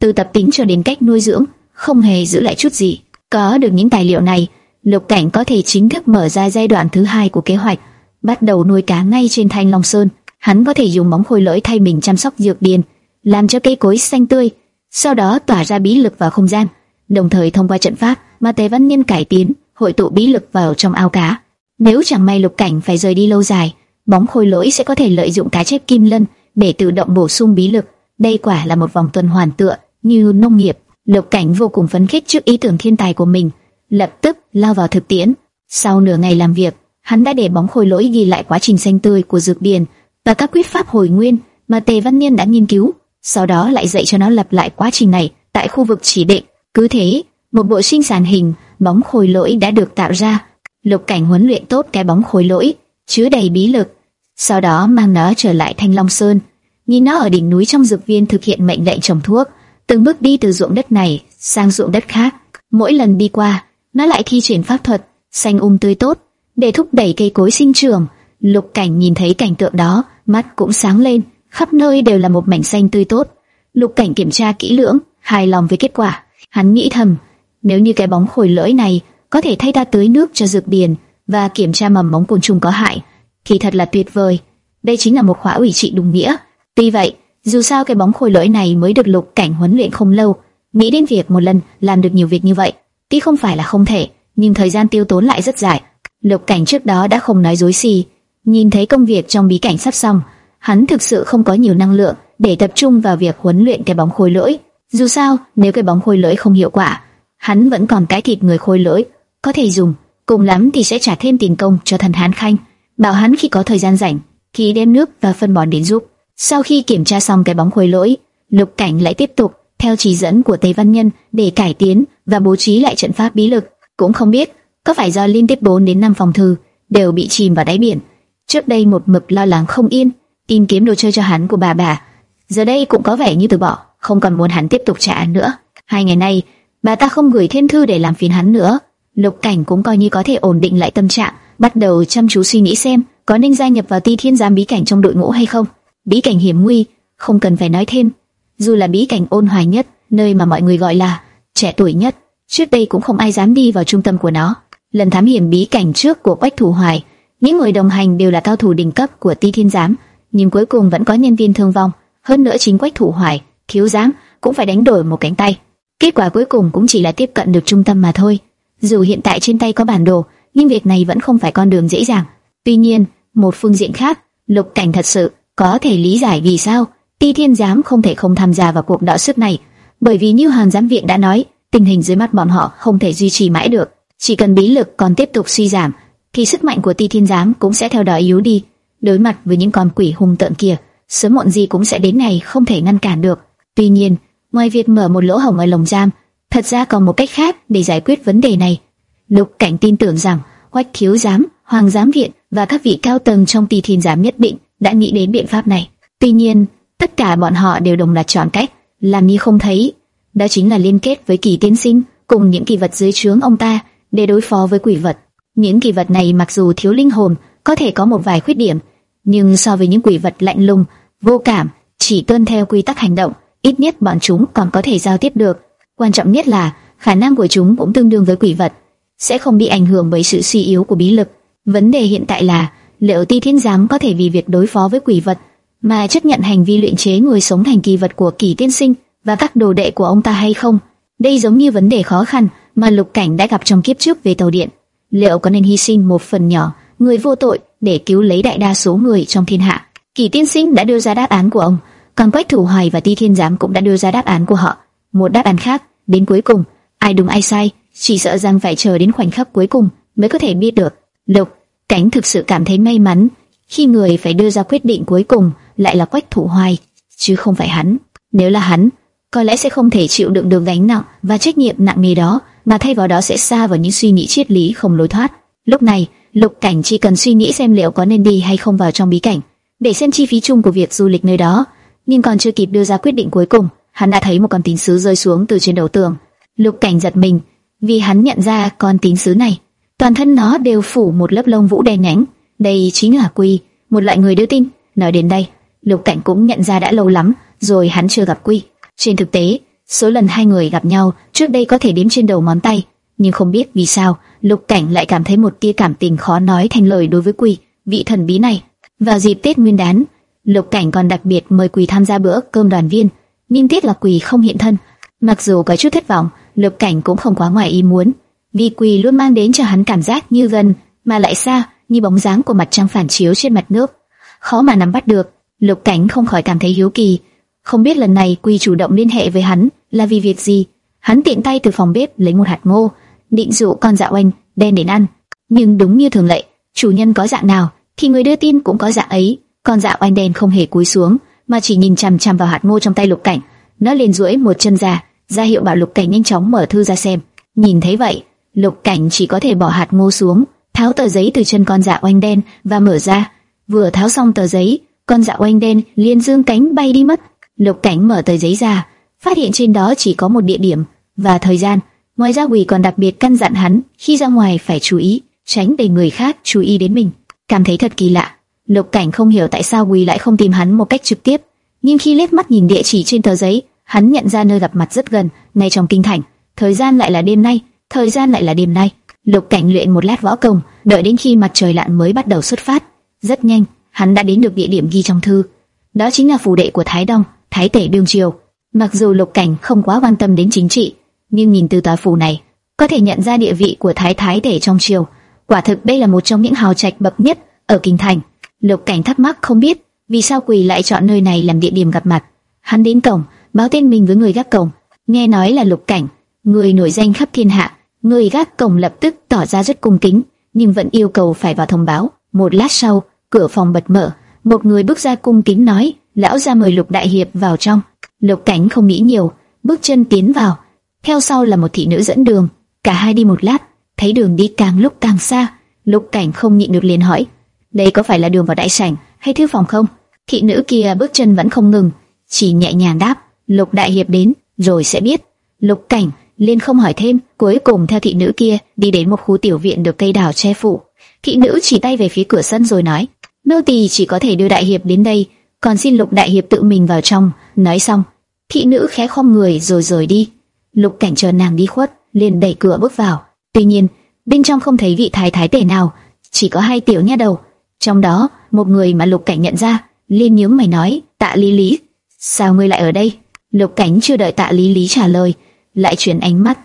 từ tập tính cho đến cách nuôi dưỡng, không hề giữ lại chút gì. Có được những tài liệu này, Lục Cảnh có thể chính thức mở ra giai đoạn thứ hai của kế hoạch, bắt đầu nuôi cá ngay trên Thanh Long Sơn. Hắn có thể dùng móng khôi lỗi thay mình chăm sóc dược điền, làm cho cây cối xanh tươi, sau đó tỏa ra bí lực vào không gian, đồng thời thông qua trận pháp mà Tề Văn Niên cải tiến, hội tụ bí lực vào trong ao cá. Nếu chẳng may Lục Cảnh phải rời đi lâu dài, bóng khôi lỗi sẽ có thể lợi dụng cá chép kim lân để tự động bổ sung bí lực. Đây quả là một vòng tuần hoàn tựa như nông nghiệp. Lục Cảnh vô cùng phấn khích trước ý tưởng thiên tài của mình, lập tức lao vào thực tiễn. Sau nửa ngày làm việc, hắn đã để bóng khôi lỗi ghi lại quá trình xanh tươi của dược điền và các quyết pháp hồi nguyên mà Tề Văn Niên đã nghiên cứu sau đó lại dạy cho nó lặp lại quá trình này tại khu vực chỉ định. Cứ thế, một bộ sinh sản hình bóng khối lỗi đã được tạo ra. Lục Cảnh huấn luyện tốt cái bóng khối lỗi, chứa đầy bí lực. Sau đó mang nó trở lại Thanh Long Sơn, nhìn nó ở đỉnh núi trong dược viên thực hiện mệnh lệnh trồng thuốc, từng bước đi từ ruộng đất này sang ruộng đất khác. Mỗi lần đi qua, nó lại thi triển pháp thuật xanh um tươi tốt để thúc đẩy cây cối sinh trưởng. Lục Cảnh nhìn thấy cảnh tượng đó, mắt cũng sáng lên khắp nơi đều là một mảnh xanh tươi tốt. Lục Cảnh kiểm tra kỹ lưỡng, hài lòng với kết quả. Hắn nghĩ thầm, nếu như cái bóng khối lỗi này có thể thay ta tưới nước cho dược biển và kiểm tra mầm móng côn trùng có hại, thì thật là tuyệt vời. Đây chính là một khóa ủy trị đúng nghĩa. Tuy vậy, dù sao cái bóng khối lỗi này mới được Lục Cảnh huấn luyện không lâu, nghĩ đến việc một lần làm được nhiều việc như vậy, tuy không phải là không thể, nhưng thời gian tiêu tốn lại rất dài. Lục Cảnh trước đó đã không nói dối gì, nhìn thấy công việc trong bí cảnh sắp xong, hắn thực sự không có nhiều năng lượng để tập trung vào việc huấn luyện cái bóng khôi lỗi. Dù sao, nếu cái bóng khôi lỗi không hiệu quả, hắn vẫn còn cái thịt người khôi lỗi có thể dùng, cùng lắm thì sẽ trả thêm tiền công cho thần Hán Khanh, bảo hắn khi có thời gian rảnh, khi đem nước và phân bón đến giúp. Sau khi kiểm tra xong cái bóng khôi lỗi, Lục Cảnh lại tiếp tục theo chỉ dẫn của Tây Văn Nhân để cải tiến và bố trí lại trận pháp bí lực. Cũng không biết có phải do liên tiếp 4 đến 5 phòng thư đều bị chìm vào đáy biển. Trước đây một mực lo lắng không yên, tìm kiếm đồ chơi cho hắn của bà bà, giờ đây cũng có vẻ như từ bỏ, không còn muốn hắn tiếp tục trả án nữa. Hai ngày nay, bà ta không gửi thêm thư để làm phiền hắn nữa. Lục Cảnh cũng coi như có thể ổn định lại tâm trạng, bắt đầu chăm chú suy nghĩ xem có nên gia nhập vào Ti Thiên Giám bí cảnh trong đội ngũ hay không. Bí cảnh hiểm nguy, không cần phải nói thêm. Dù là bí cảnh ôn hòa nhất, nơi mà mọi người gọi là trẻ tuổi nhất, trước đây cũng không ai dám đi vào trung tâm của nó. Lần thám hiểm bí cảnh trước của Quách Thủ Hoài, những người đồng hành đều là cao thủ đỉnh cấp của Ti Thiên Giám, nhưng cuối cùng vẫn có nhân viên thương vong. Hơn nữa chính Quách Thủ Hoài, thiếu giám cũng phải đánh đổi một cánh tay. Kết quả cuối cùng cũng chỉ là tiếp cận được trung tâm mà thôi. Dù hiện tại trên tay có bản đồ, nhưng việc này vẫn không phải con đường dễ dàng. Tuy nhiên, một phương diện khác, Lục Cảnh thật sự có thể lý giải vì sao Ti Thiên Giám không thể không tham gia vào cuộc đọ sức này, bởi vì như Hàn Giám viện đã nói, tình hình dưới mắt bọn họ không thể duy trì mãi được. Chỉ cần bí lực còn tiếp tục suy giảm, thì sức mạnh của Ti Thiên Giám cũng sẽ theo đó yếu đi. Đối mặt với những con quỷ hung tợn kia, sớm muộn gì cũng sẽ đến này không thể ngăn cản được. Tuy nhiên, ngoài việc mở một lỗ hổng ở lồng giam, thật ra còn một cách khác để giải quyết vấn đề này. Lục Cảnh tin tưởng rằng Hoách Thiếu Giám, Hoàng Giám viện và các vị cao tầng trong Tỳ Thiên Giám nhất định đã nghĩ đến biện pháp này. Tuy nhiên, tất cả bọn họ đều đồng loạt chọn cách làm như không thấy, đó chính là liên kết với kỳ tiên sinh cùng những kỳ vật dưới trướng ông ta để đối phó với quỷ vật. Những kỳ vật này mặc dù thiếu linh hồn, có thể có một vài khuyết điểm, nhưng so với những quỷ vật lạnh lùng, vô cảm, chỉ tuân theo quy tắc hành động, ít nhất bọn chúng còn có thể giao tiếp được. Quan trọng nhất là khả năng của chúng cũng tương đương với quỷ vật, sẽ không bị ảnh hưởng bởi sự suy yếu của bí lực. Vấn đề hiện tại là liệu Ti Thiên Giám có thể vì việc đối phó với quỷ vật mà chấp nhận hành vi luyện chế người sống thành kỳ vật của Kỳ Tiên Sinh và các đồ đệ của ông ta hay không? Đây giống như vấn đề khó khăn mà Lục Cảnh đã gặp trong kiếp trước về tàu điện. Liệu có nên hy sinh một phần nhỏ người vô tội để cứu lấy đại đa số người trong thiên hạ? Kỳ Tiên Sinh đã đưa ra đáp án của ông, còn Quách Thủ Hoài và Ti Thiên Giám cũng đã đưa ra đáp án của họ. Một đáp án khác, đến cuối cùng, ai đúng ai sai, chỉ sợ rằng phải chờ đến khoảnh khắc cuối cùng mới có thể biết được. Lục Cảnh thực sự cảm thấy may mắn khi người phải đưa ra quyết định cuối cùng lại là Quách Thủ Hoài, chứ không phải hắn. Nếu là hắn, có lẽ sẽ không thể chịu đựng được gánh nặng và trách nhiệm nặng nề đó, mà thay vào đó sẽ xa vào những suy nghĩ triết lý không lối thoát. Lúc này, Lục Cảnh chỉ cần suy nghĩ xem liệu có nên đi hay không vào trong bí cảnh, để xem chi phí chung của việc du lịch nơi đó. Nhưng còn chưa kịp đưa ra quyết định cuối cùng, hắn đã thấy một con tín sứ rơi xuống từ trên đầu tường. Lục Cảnh giật mình, vì hắn nhận ra con tín sứ này, toàn thân nó đều phủ một lớp lông vũ đen nhánh. Đây chính là Quy, một loại người đưa tin. Nói đến đây, Lục Cảnh cũng nhận ra đã lâu lắm rồi hắn chưa gặp Quy. Trên thực tế, số lần hai người gặp nhau trước đây có thể đếm trên đầu ngón tay, nhưng không biết vì sao, Lục Cảnh lại cảm thấy một tia cảm tình khó nói thành lời đối với quỳ vị thần bí này. Vào dịp Tết Nguyên đán, Lục Cảnh còn đặc biệt mời Quỳ tham gia bữa cơm đoàn viên, nhưng tiếc là Quỳ không hiện thân. Mặc dù có chút thất vọng, Lục Cảnh cũng không quá ngoài ý muốn, vì Quỳ luôn mang đến cho hắn cảm giác như gần mà lại xa, như bóng dáng của mặt trăng phản chiếu trên mặt nước, khó mà nắm bắt được. Lục Cảnh không khỏi cảm thấy hiếu kỳ, không biết lần này quỳ chủ động liên hệ với hắn là vì việc gì. Hắn tiện tay từ phòng bếp lấy một hạt ngô, định dụ con dạ oanh đen đến ăn. Nhưng đúng như thường lệ, chủ nhân có dạng nào thì người đưa tin cũng có dạng ấy. Con dạ oanh đen không hề cúi xuống, mà chỉ nhìn chằm chằm vào hạt ngô trong tay Lục Cảnh. Nó liền duỗi một chân ra, ra hiệu bảo Lục Cảnh nhanh chóng mở thư ra xem. Nhìn thấy vậy, Lục Cảnh chỉ có thể bỏ hạt ngô xuống, tháo tờ giấy từ chân con dạ oanh đen và mở ra. Vừa tháo xong tờ giấy, con dạ oanh đen liền dương cánh bay đi mất. Lục Cảnh mở tờ giấy ra, phát hiện trên đó chỉ có một địa điểm và thời gian. Ngoài ra Quỷ còn đặc biệt căn dặn hắn khi ra ngoài phải chú ý, tránh để người khác chú ý đến mình. Cảm thấy thật kỳ lạ. Lục Cảnh không hiểu tại sao Quỷ lại không tìm hắn một cách trực tiếp, nhưng khi liếc mắt nhìn địa chỉ trên tờ giấy, hắn nhận ra nơi gặp mặt rất gần, ngay trong kinh thành. Thời gian lại là đêm nay, thời gian lại là đêm nay. Lục Cảnh luyện một lát võ công, đợi đến khi mặt trời lặn mới bắt đầu xuất phát. Rất nhanh, hắn đã đến được địa điểm ghi trong thư. Đó chính là phủ đệ của Thái Đông, Thái tể đương triều. Mặc dù Lục Cảnh không quá quan tâm đến chính trị, nhưng nhìn từ tòa phủ này, có thể nhận ra địa vị của Thái Thái để trong triều. Quả thực đây là một trong những hào trạch bậc nhất ở kinh thành. Lục Cảnh thắc mắc không biết vì sao quỳ lại chọn nơi này làm địa điểm gặp mặt. Hắn đến cổng, báo tên mình với người gác cổng, nghe nói là Lục Cảnh, người nổi danh khắp thiên hạ. Người gác cổng lập tức tỏ ra rất cung kính, nhưng vẫn yêu cầu phải vào thông báo. Một lát sau, cửa phòng bật mở, một người bước ra cung kính nói, lão gia mời Lục Đại Hiệp vào trong. Lục Cảnh không nghĩ nhiều, bước chân tiến vào. Theo sau là một thị nữ dẫn đường, cả hai đi một lát, thấy đường đi càng lúc càng xa. Lục Cảnh không nhịn được liền hỏi, đây có phải là đường vào đại sảnh hay thư phòng không? Thị nữ kia bước chân vẫn không ngừng, chỉ nhẹ nhàng đáp, Lục Đại Hiệp đến, rồi sẽ biết. Lục Cảnh liền không hỏi thêm, cuối cùng theo thị nữ kia đi đến một khu tiểu viện được cây đào che phủ. Thị nữ chỉ tay về phía cửa sân rồi nói, nô tỳ chỉ có thể đưa Đại Hiệp đến đây, còn xin Lục Đại Hiệp tự mình vào trong. Nói xong, thị nữ khẽ khom người rồi rời đi. Lục Cảnh chờ nàng đi khuất, liền đẩy cửa bước vào. Tuy nhiên, bên trong không thấy vị thái thái tể nào, chỉ có hai tiểu nha đầu. Trong đó, một người mà Lục Cảnh nhận ra, liền nhíu mày nói, tạ lý lý, sao ngươi lại ở đây? Lục Cảnh chưa đợi tạ lý lý trả lời, lại chuyển ánh mắt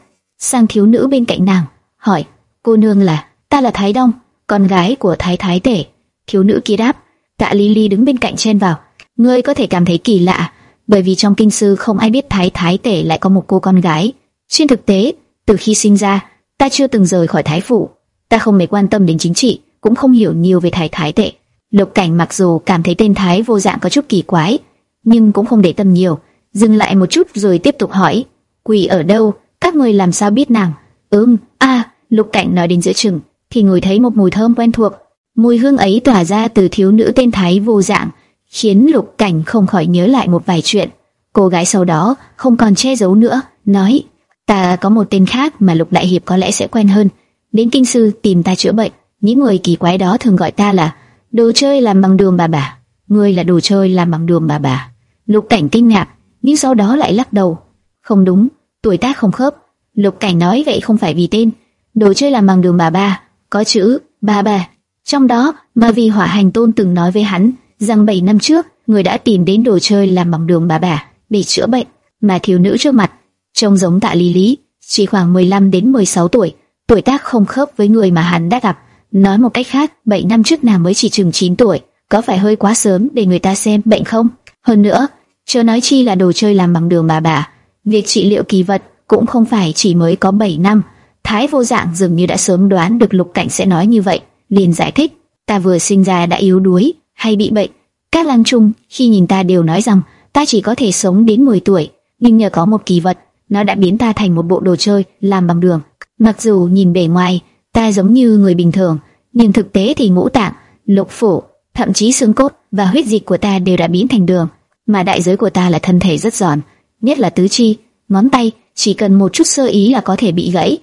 sang thiếu nữ bên cạnh nàng, hỏi, cô nương là, ta là Thái Đông, con gái của Thái Thái Tể. Thiếu nữ kia đáp, tạ lý lý đứng bên cạnh chen vào, ngươi có thể cảm thấy kỳ lạ, bởi vì trong kinh sư không ai biết Thái Thái Tể lại có một cô con gái. Trên thực tế, từ khi sinh ra, ta chưa từng rời khỏi Thái Phủ, ta không mấy quan tâm đến chính trị, cũng không hiểu nhiều về Thái Thái Tể. Lục Cảnh mặc dù cảm thấy tên Thái vô dạng có chút kỳ quái, nhưng cũng không để tâm nhiều, dừng lại một chút rồi tiếp tục hỏi, quỷ ở đâu, các người làm sao biết nàng? Ừm, a, Lục Cảnh nói đến giữa chừng, thì ngửi thấy một mùi thơm quen thuộc, mùi hương ấy tỏa ra từ thiếu nữ tên Thái vô dạng, khiến Lục Cảnh không khỏi nhớ lại một vài chuyện. Cô gái sau đó không còn che giấu nữa, nói, ta có một tên khác mà Lục Đại Hiệp có lẽ sẽ quen hơn, đến kinh sư tìm ta chữa bệnh. Những người kỳ quái đó thường gọi ta là đồ chơi làm bằng đường bà bà. Ngươi là đồ chơi làm bằng đường bà bà. Lục Cảnh kinh ngạc, nhưng sau đó lại lắc đầu. Không đúng, tuổi tác không khớp. Lục Cảnh nói vậy không phải vì tên. Đồ chơi làm bằng đường bà bà, có chữ bà bà. Trong đó mà vì hỏa hành tôn từng nói với hắn rằng 7 năm trước người đã tìm đến đồ chơi làm bằng đường bà bà để chữa bệnh, mà thiếu nữ trước mặt trông giống tạ lý lý, chỉ khoảng 15 đến 16 tuổi, tuổi tác không khớp với người mà hắn đã gặp. Nói một cách khác, 7 năm trước nàng mới chỉ chừng 9 tuổi, có phải hơi quá sớm để người ta xem bệnh không? Hơn nữa, chưa nói chi là đồ chơi làm bằng đường bà bà, việc trị liệu kỳ vật cũng không phải chỉ mới có 7 năm. Thái vô dạng dường như đã sớm đoán được lục cảnh sẽ nói như vậy, liền giải thích, ta vừa sinh ra đã yếu đuối, hay bị bệnh. Các lang trung khi nhìn ta đều nói rằng ta chỉ có thể sống đến 10 tuổi, nhưng nhờ có một kỳ vật, nó đã biến ta thành một bộ đồ chơi làm bằng đường. Mặc dù nhìn bề ngoài ta giống như người bình thường, nhưng thực tế thì ngũ tạng, lục phủ, thậm chí xương cốt và huyết dịch của ta đều đã biến thành đường, mà đại giới của ta là thân thể rất giòn, nhất là tứ chi, ngón tay, chỉ cần một chút sơ ý là có thể bị gãy.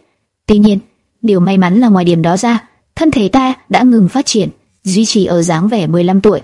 Tuy nhiên, điều may mắn là ngoài điểm đó ra, thân thể ta đã ngừng phát triển, duy trì ở dáng vẻ 15 tuổi.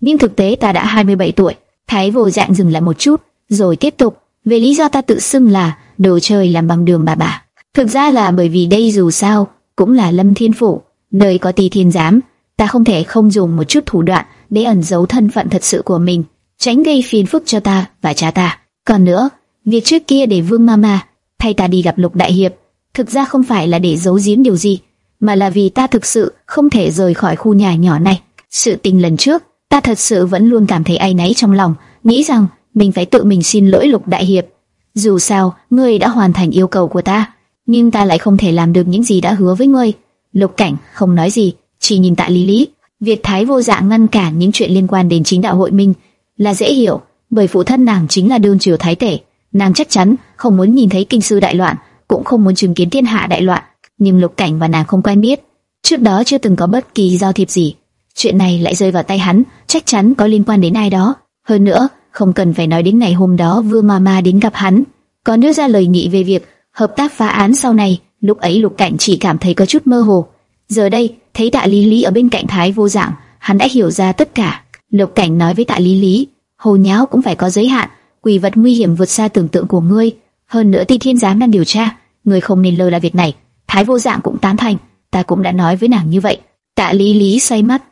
Nhưng thực tế ta đã 27 tuổi. Thái vô dạng dừng lại một chút, rồi tiếp tục. Về lý do ta tự xưng là đồ chơi làm bằng đường bà bà. Thực ra là bởi vì đây dù sao cũng là Lâm Thiên Phủ, nơi có Tỳ Thiên giám, ta không thể không dùng một chút thủ đoạn để ẩn giấu thân phận thật sự của mình, tránh gây phiền phức cho ta và cha ta. Còn nữa, việc trước kia để Vương Mama thay ta đi gặp Lục Đại Hiệp, thực ra không phải là để giấu giếm điều gì, mà là vì ta thực sự không thể rời khỏi khu nhà nhỏ này. Sự tình lần trước, ta thật sự vẫn luôn cảm thấy ai náy trong lòng, nghĩ rằng mình phải tự mình xin lỗi Lục Đại Hiệp. Dù sao, ngươi đã hoàn thành yêu cầu của ta, nhưng ta lại không thể làm được những gì đã hứa với ngươi. Lục Cảnh không nói gì, chỉ nhìn Tạ Lý Lý. Việc Thái vô dạng ngăn cản những chuyện liên quan đến chính đạo hội minh là dễ hiểu, bởi phụ thân nàng chính là đương triều thái tể, nàng chắc chắn không muốn nhìn thấy kinh sư đại loạn, cũng không muốn chứng kiến thiên hạ đại loạn. Nhưng Lục Cảnh và nàng không quen biết, trước đó chưa từng có bất kỳ giao thiệp gì. Chuyện này lại rơi vào tay hắn, chắc chắn có liên quan đến ai đó. Hơn nữa, không cần phải nói đến ngày hôm đó Vương Mama đến gặp hắn, còn đưa ra lời nghị về việc hợp tác phá án sau này, lúc ấy Lục Cảnh chỉ cảm thấy có chút mơ hồ. Giờ đây, thấy Tạ Lý Lý ở bên cạnh Thái Vô Dạng, hắn đã hiểu ra tất cả. Lục Cảnh nói với Tạ Lý Lý, hồ nháo cũng phải có giới hạn. Quỷ vật nguy hiểm vượt xa tưởng tượng của ngươi. Hơn nữa Ti Thiên giám đang điều tra, ngươi không nên lơ là việc này. Thái vô dạng cũng tán thành, ta cũng đã nói với nàng như vậy. Tạ Lý Lý xoay mắt,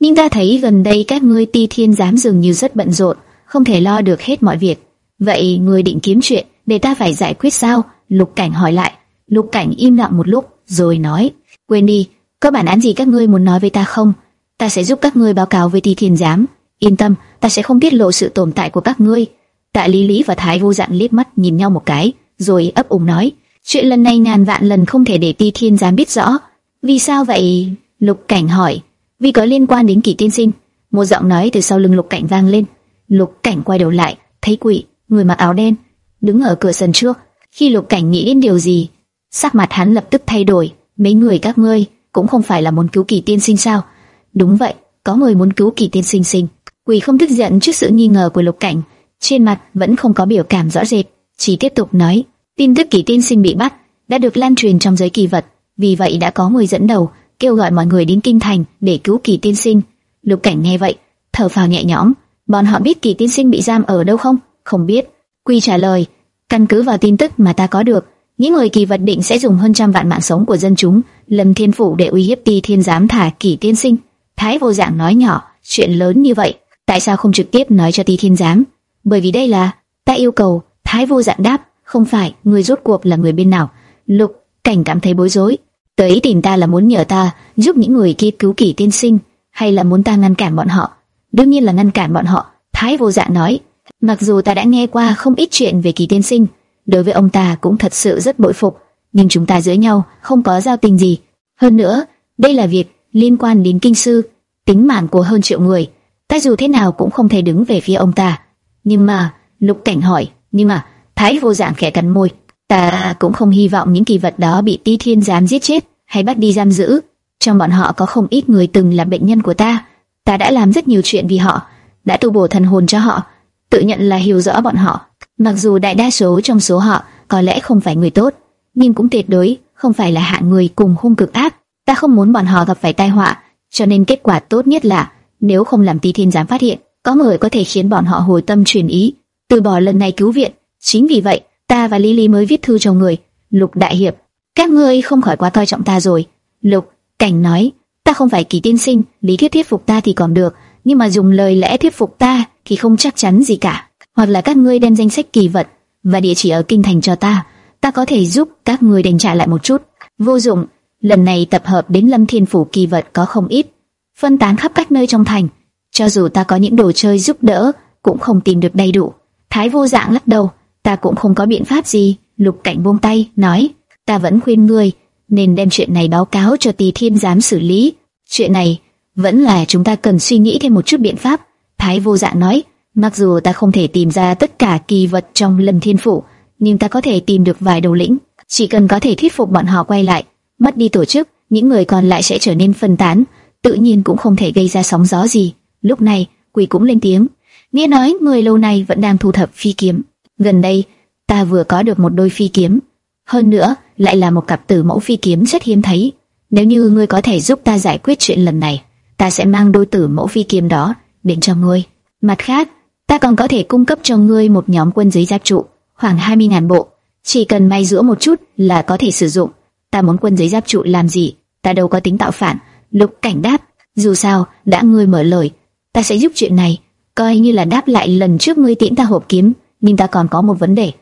nhưng ta thấy gần đây các ngươi Ti Thiên giám dường như rất bận rộn, không thể lo được hết mọi việc. Vậy ngươi định kiếm chuyện để ta phải giải quyết sao? Lục Cảnh hỏi lại. Lục Cảnh im lặng một lúc, rồi nói: quên đi, có bản án gì các ngươi muốn nói với ta không? Ta sẽ giúp các ngươi báo cáo với Ti Thiên giám. Yên tâm, ta sẽ không tiết lộ sự tồn tại của các ngươi. Tạ Lý Lý và Thái Vô Dạng liếc mắt nhìn nhau một cái, rồi ấp úng nói: chuyện lần này ngàn vạn lần không thể để Ti Thiên giám biết rõ. Vì sao vậy? Lục Cảnh hỏi. Vì có liên quan đến Kỷ Tiên Sinh. Một giọng nói từ sau lưng Lục Cảnh vang lên. Lục Cảnh quay đầu lại, thấy quỷ, người mặc áo đen, đứng ở cửa sân trước. Khi Lục Cảnh nghĩ đến điều gì, sắc mặt hắn lập tức thay đổi. Mấy người các ngươi cũng không phải là muốn cứu Kỳ Tiên Sinh sao? Đúng vậy, có người muốn cứu Kỳ Tiên Sinh sinh. Quỷ không tức giận trước sự nghi ngờ của Lục Cảnh, trên mặt vẫn không có biểu cảm rõ rệt, chỉ tiếp tục nói: tin tức Kỳ Tiên Sinh bị bắt đã được lan truyền trong giới kỳ vật, vì vậy đã có người dẫn đầu kêu gọi mọi người đến kinh thành để cứu Kỳ Tiên Sinh. Lục Cảnh nghe vậy, thở phào nhẹ nhõm. Bọn họ biết Kỳ Tiên Sinh bị giam ở đâu không? Không biết. Quy trả lời, căn cứ vào tin tức mà ta có được, những người kỳ vật định sẽ dùng hơn trăm vạn mạng sống của dân chúng, Lâm Thiên Phủ để uy hiếp Ti Thiên giám thả Kỳ Tiên Sinh. Thái Vô Dạng nói nhỏ, chuyện lớn như vậy, tại sao không trực tiếp nói cho Ti Thiên giám? Bởi vì đây là ta yêu cầu. Thái Vô Dạng đáp, không phải, người rốt cuộc là người bên nào? Lục Cảnh cảm thấy bối rối, tới tìm ta là muốn nhờ ta giúp những người kia cứu Kỳ Tiên Sinh, hay là muốn ta ngăn cản bọn họ? Đương nhiên là ngăn cản bọn họ. Thái Vô dạ nói, mặc dù ta đã nghe qua không ít chuyện về Kỳ Tiên Sinh đối với ông ta cũng thật sự rất bội phục, nhưng chúng ta giữa nhau không có giao tình gì. Hơn nữa, đây là việc liên quan đến kinh sư, tính mạng của hơn triệu người, ta dù thế nào cũng không thể đứng về phía ông ta. Nhưng mà, Lục Cảnh hỏi, nhưng mà, Thái vô dạng khẽ cắn môi, ta cũng không hy vọng những kỳ vật đó bị Ti Thiên giám giết chết hay bắt đi giam giữ. Trong bọn họ có không ít người từng là bệnh nhân của ta, ta đã làm rất nhiều chuyện vì họ, đã tu bổ thần hồn cho họ, tự nhận là hiểu rõ bọn họ. Mặc dù đại đa số trong số họ có lẽ không phải người tốt, nhưng cũng tuyệt đối không phải là hạng người cùng hung cực ác. Ta không muốn bọn họ gặp phải tai họa, cho nên kết quả tốt nhất là nếu không làm Ti Thiên giám phát hiện, có người có thể khiến bọn họ hồi tâm chuyển ý, từ bỏ lần này cứu viện. Chính vì vậy, ta và Lily mới viết thư cho người. Lục Đại Hiệp, các ngươi không khỏi quá coi trọng ta rồi. Lục Cảnh nói, ta không phải kỳ tiên sinh, lý thuyết thuyết phục ta thì còn được, nhưng mà dùng lời lẽ thuyết phục ta thì không chắc chắn gì cả hoặc là các ngươi đem danh sách kỳ vật và địa chỉ ở kinh thành cho ta, ta có thể giúp các ngươi đền trả lại một chút. Vô dụng, lần này tập hợp đến Lâm Thiên phủ kỳ vật có không ít, phân tán khắp các nơi trong thành, cho dù ta có những đồ chơi giúp đỡ, cũng không tìm được đầy đủ. Thái vô dạng lắc đầu, ta cũng không có biện pháp gì. Lục Cảnh buông tay, nói, ta vẫn khuyên ngươi nên đem chuyện này báo cáo cho Tỳ Thiên giám xử lý. Chuyện này vẫn là chúng ta cần suy nghĩ thêm một chút biện pháp. Thái vô dạ nói, Mặc dù ta không thể tìm ra tất cả kỳ vật trong Lâm Thiên Phủ, nhưng ta có thể tìm được vài đầu lĩnh. Chỉ cần có thể thuyết phục bọn họ quay lại, mất đi tổ chức, những người còn lại sẽ trở nên phân tán, tự nhiên cũng không thể gây ra sóng gió gì. Lúc này, quỷ cũng lên tiếng. Nghe nói người lâu nay vẫn đang thu thập phi kiếm. Gần đây, ta vừa có được một đôi phi kiếm. Hơn nữa, lại là một cặp tử mẫu phi kiếm rất hiếm thấy. Nếu như ngươi có thể giúp ta giải quyết chuyện lần này, ta sẽ mang đôi tử mẫu phi kiếm đó đến cho ngươi. Mặt khác, Ta còn có thể cung cấp cho ngươi một nhóm quân giấy giáp trụ, khoảng 20.000 bộ, chỉ cần may rũa một chút là có thể sử dụng. Ta muốn quân giấy giáp trụ làm gì? Ta đâu có tính tạo phản. Lục Cảnh đáp, dù sao đã ngươi mở lời, ta sẽ giúp chuyện này, coi như là đáp lại lần trước ngươi tiễn ta hộp kiếm. Nhưng ta còn có một vấn đề,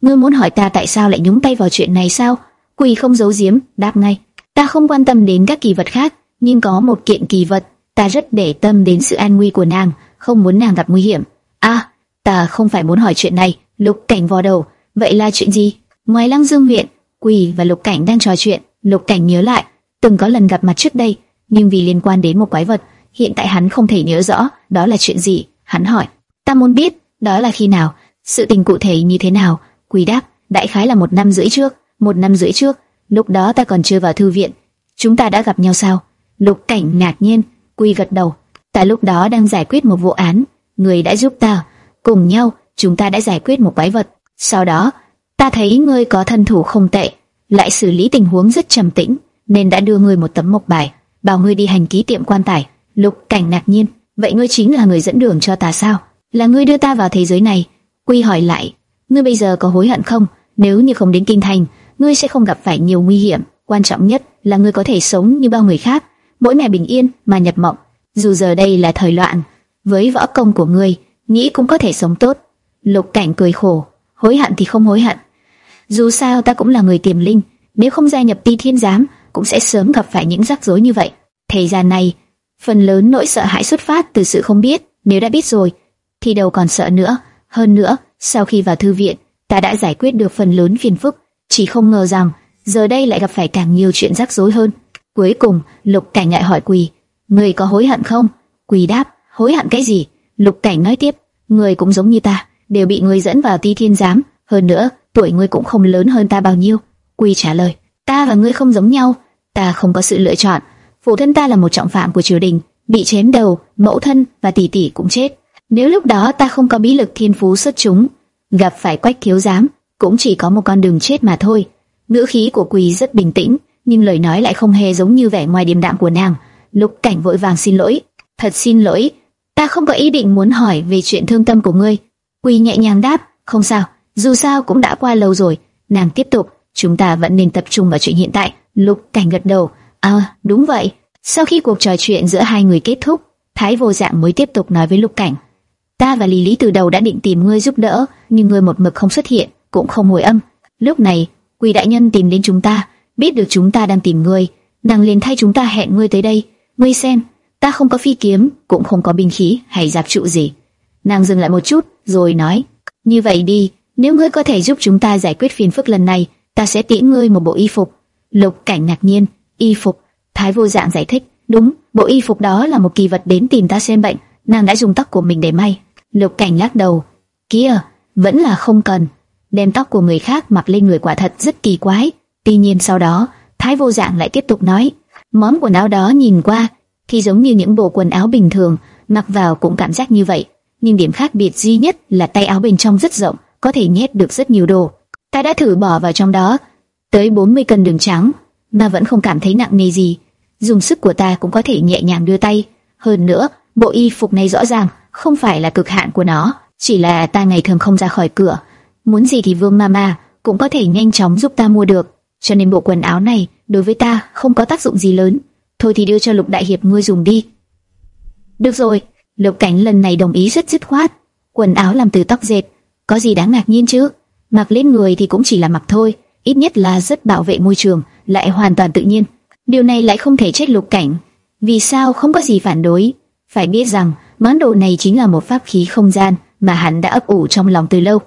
ngươi muốn hỏi ta tại sao lại nhúng tay vào chuyện này sao? Quỳ không giấu giếm, đáp ngay. Ta không quan tâm đến các kỳ vật khác, nhưng có một kiện kỳ vật, ta rất để tâm đến sự an nguy của nàng, không muốn nàng gặp nguy hiểm. À, ta không phải muốn hỏi chuyện này. Lục Cảnh vò đầu, vậy là chuyện gì? Ngoài Lăng Dương viện, Quỳ và Lục Cảnh đang trò chuyện. Lục Cảnh nhớ lại, từng có lần gặp mặt trước đây, nhưng vì liên quan đến một quái vật, hiện tại hắn không thể nhớ rõ đó là chuyện gì. Hắn hỏi, ta muốn biết đó là khi nào, sự tình cụ thể như thế nào. Quỳ đáp, đại khái là một năm rưỡi trước. Một năm rưỡi trước, lúc đó ta còn chưa vào thư viện. Chúng ta đã gặp nhau sao? Lục Cảnh ngạc nhiên, Quỳ gật đầu. Ta lúc đó đang giải quyết một vụ án, người đã giúp ta, cùng nhau chúng ta đã giải quyết một quái vật. Sau đó, ta thấy ngươi có thân thủ không tệ, lại xử lý tình huống rất trầm tĩnh, nên đã đưa ngươi một tấm mộc bài, bảo ngươi đi hành ký tiệm quan tài. Lục Cảnh ngạc nhiên, vậy ngươi chính là người dẫn đường cho ta sao? là ngươi đưa ta vào thế giới này. Quy hỏi lại, ngươi bây giờ có hối hận không? Nếu như không đến kinh thành, ngươi sẽ không gặp phải nhiều nguy hiểm. Quan trọng nhất là ngươi có thể sống như bao người khác, mỗi ngày bình yên mà nhập mộng. Dù giờ đây là thời loạn, với võ công của ngươi, nghĩ cũng có thể sống tốt. Lục Cảnh cười khổ, hối hận thì không hối hận. Dù sao ta cũng là người tiềm linh, nếu không gia nhập Ti Thiên Giám, cũng sẽ sớm gặp phải những rắc rối như vậy. Thời gian này, phần lớn nỗi sợ hãi xuất phát từ sự không biết. Nếu đã biết rồi, thì đâu còn sợ nữa. Hơn nữa, sau khi vào thư viện, ta đã giải quyết được phần lớn phiền phức, chỉ không ngờ rằng giờ đây lại gặp phải càng nhiều chuyện rắc rối hơn. Cuối cùng, Lục Cảnh lại hỏi Quỳ, người có hối hận không? Quỳ đáp, hối hận cái gì? Lục Cảnh nói tiếp, người cũng giống như ta, đều bị người dẫn vào Ti Thiên Giám, hơn nữa, tuổi ngươi cũng không lớn hơn ta bao nhiêu. Quỳ trả lời, ta và ngươi không giống nhau, ta không có sự lựa chọn. Phụ thân ta là một trọng phạm của triều đình, bị chém đầu, mẫu thân và tỷ tỷ cũng chết. Nếu lúc đó ta không có bí lực thiên phú xuất chúng, gặp phải quách thiếu giám, cũng chỉ có một con đường chết mà thôi. nữ khí của Quỳ rất bình tĩnh, nhưng lời nói lại không hề giống như vẻ ngoài điềm đạm của nàng. Lục Cảnh vội vàng xin lỗi, thật xin lỗi, ta không có ý định muốn hỏi về chuyện thương tâm của ngươi. Quỳ nhẹ nhàng đáp, không sao, dù sao cũng đã qua lâu rồi. Nàng tiếp tục, chúng ta vẫn nên tập trung vào chuyện hiện tại. Lục Cảnh gật đầu, à đúng vậy. Sau khi cuộc trò chuyện giữa hai người kết thúc, Thái Vô Dạng mới tiếp tục nói với Lục Cảnh, ta và Lý Lý từ đầu đã định tìm ngươi giúp đỡ, nhưng ngươi một mực không xuất hiện, cũng không hồi âm. Lúc này, Quỳ đại nhân tìm đến chúng ta, biết được chúng ta đang tìm ngươi, nàng liền thay chúng ta hẹn ngươi tới đây. Ngươi xem, ta không có phi kiếm, cũng không có binh khí hay giáp trụ gì. Nàng dừng lại một chút, rồi nói, như vậy đi, nếu ngươi có thể giúp chúng ta giải quyết phiền phức lần này, ta sẽ tiễn ngươi một bộ y phục. Lục Cảnh ngạc nhiên, y phục? Thái Vô Dạng giải thích, đúng, bộ y phục đó là một kỳ vật đến tìm ta xem bệnh, nàng đã dùng tóc của mình để may. Lục Cảnh lắc đầu, kia, vẫn là không cần. Đem tóc của người khác mặc lên người quả thật rất kỳ quái. Tuy nhiên sau đó, Thái Vô Dạng lại tiếp tục nói, món quần áo đó nhìn qua thì giống như những bộ quần áo bình thường, mặc vào cũng cảm giác như vậy. Nhưng điểm khác biệt duy nhất là tay áo bên trong rất rộng, có thể nhét được rất nhiều đồ. Ta đã thử bỏ vào trong đó tới 40 cân đường trắng, mà vẫn không cảm thấy nặng nề gì. Dùng sức của ta cũng có thể nhẹ nhàng đưa tay. Hơn nữa, bộ y phục này rõ ràng không phải là cực hạn của nó, chỉ là ta ngày thường không ra khỏi cửa, muốn gì thì Vương Mama cũng có thể nhanh chóng giúp ta mua được. Cho nên bộ quần áo này đối với ta không có tác dụng gì lớn. Thôi thì đưa cho Lục đại hiệp ngươi dùng đi. Được rồi, Lục Cảnh lần này đồng ý rất dứt khoát. Quần áo làm từ tóc dệt, có gì đáng ngạc nhiên chứ? Mặc lên người thì cũng chỉ là mặc thôi, ít nhất là rất bảo vệ môi trường, lại hoàn toàn tự nhiên. Điều này lại không thể trách Lục Cảnh. Vì sao không có gì phản đối? Phải biết rằng, món đồ này chính là một pháp khí không gian mà hắn đã ấp ủ trong lòng từ lâu,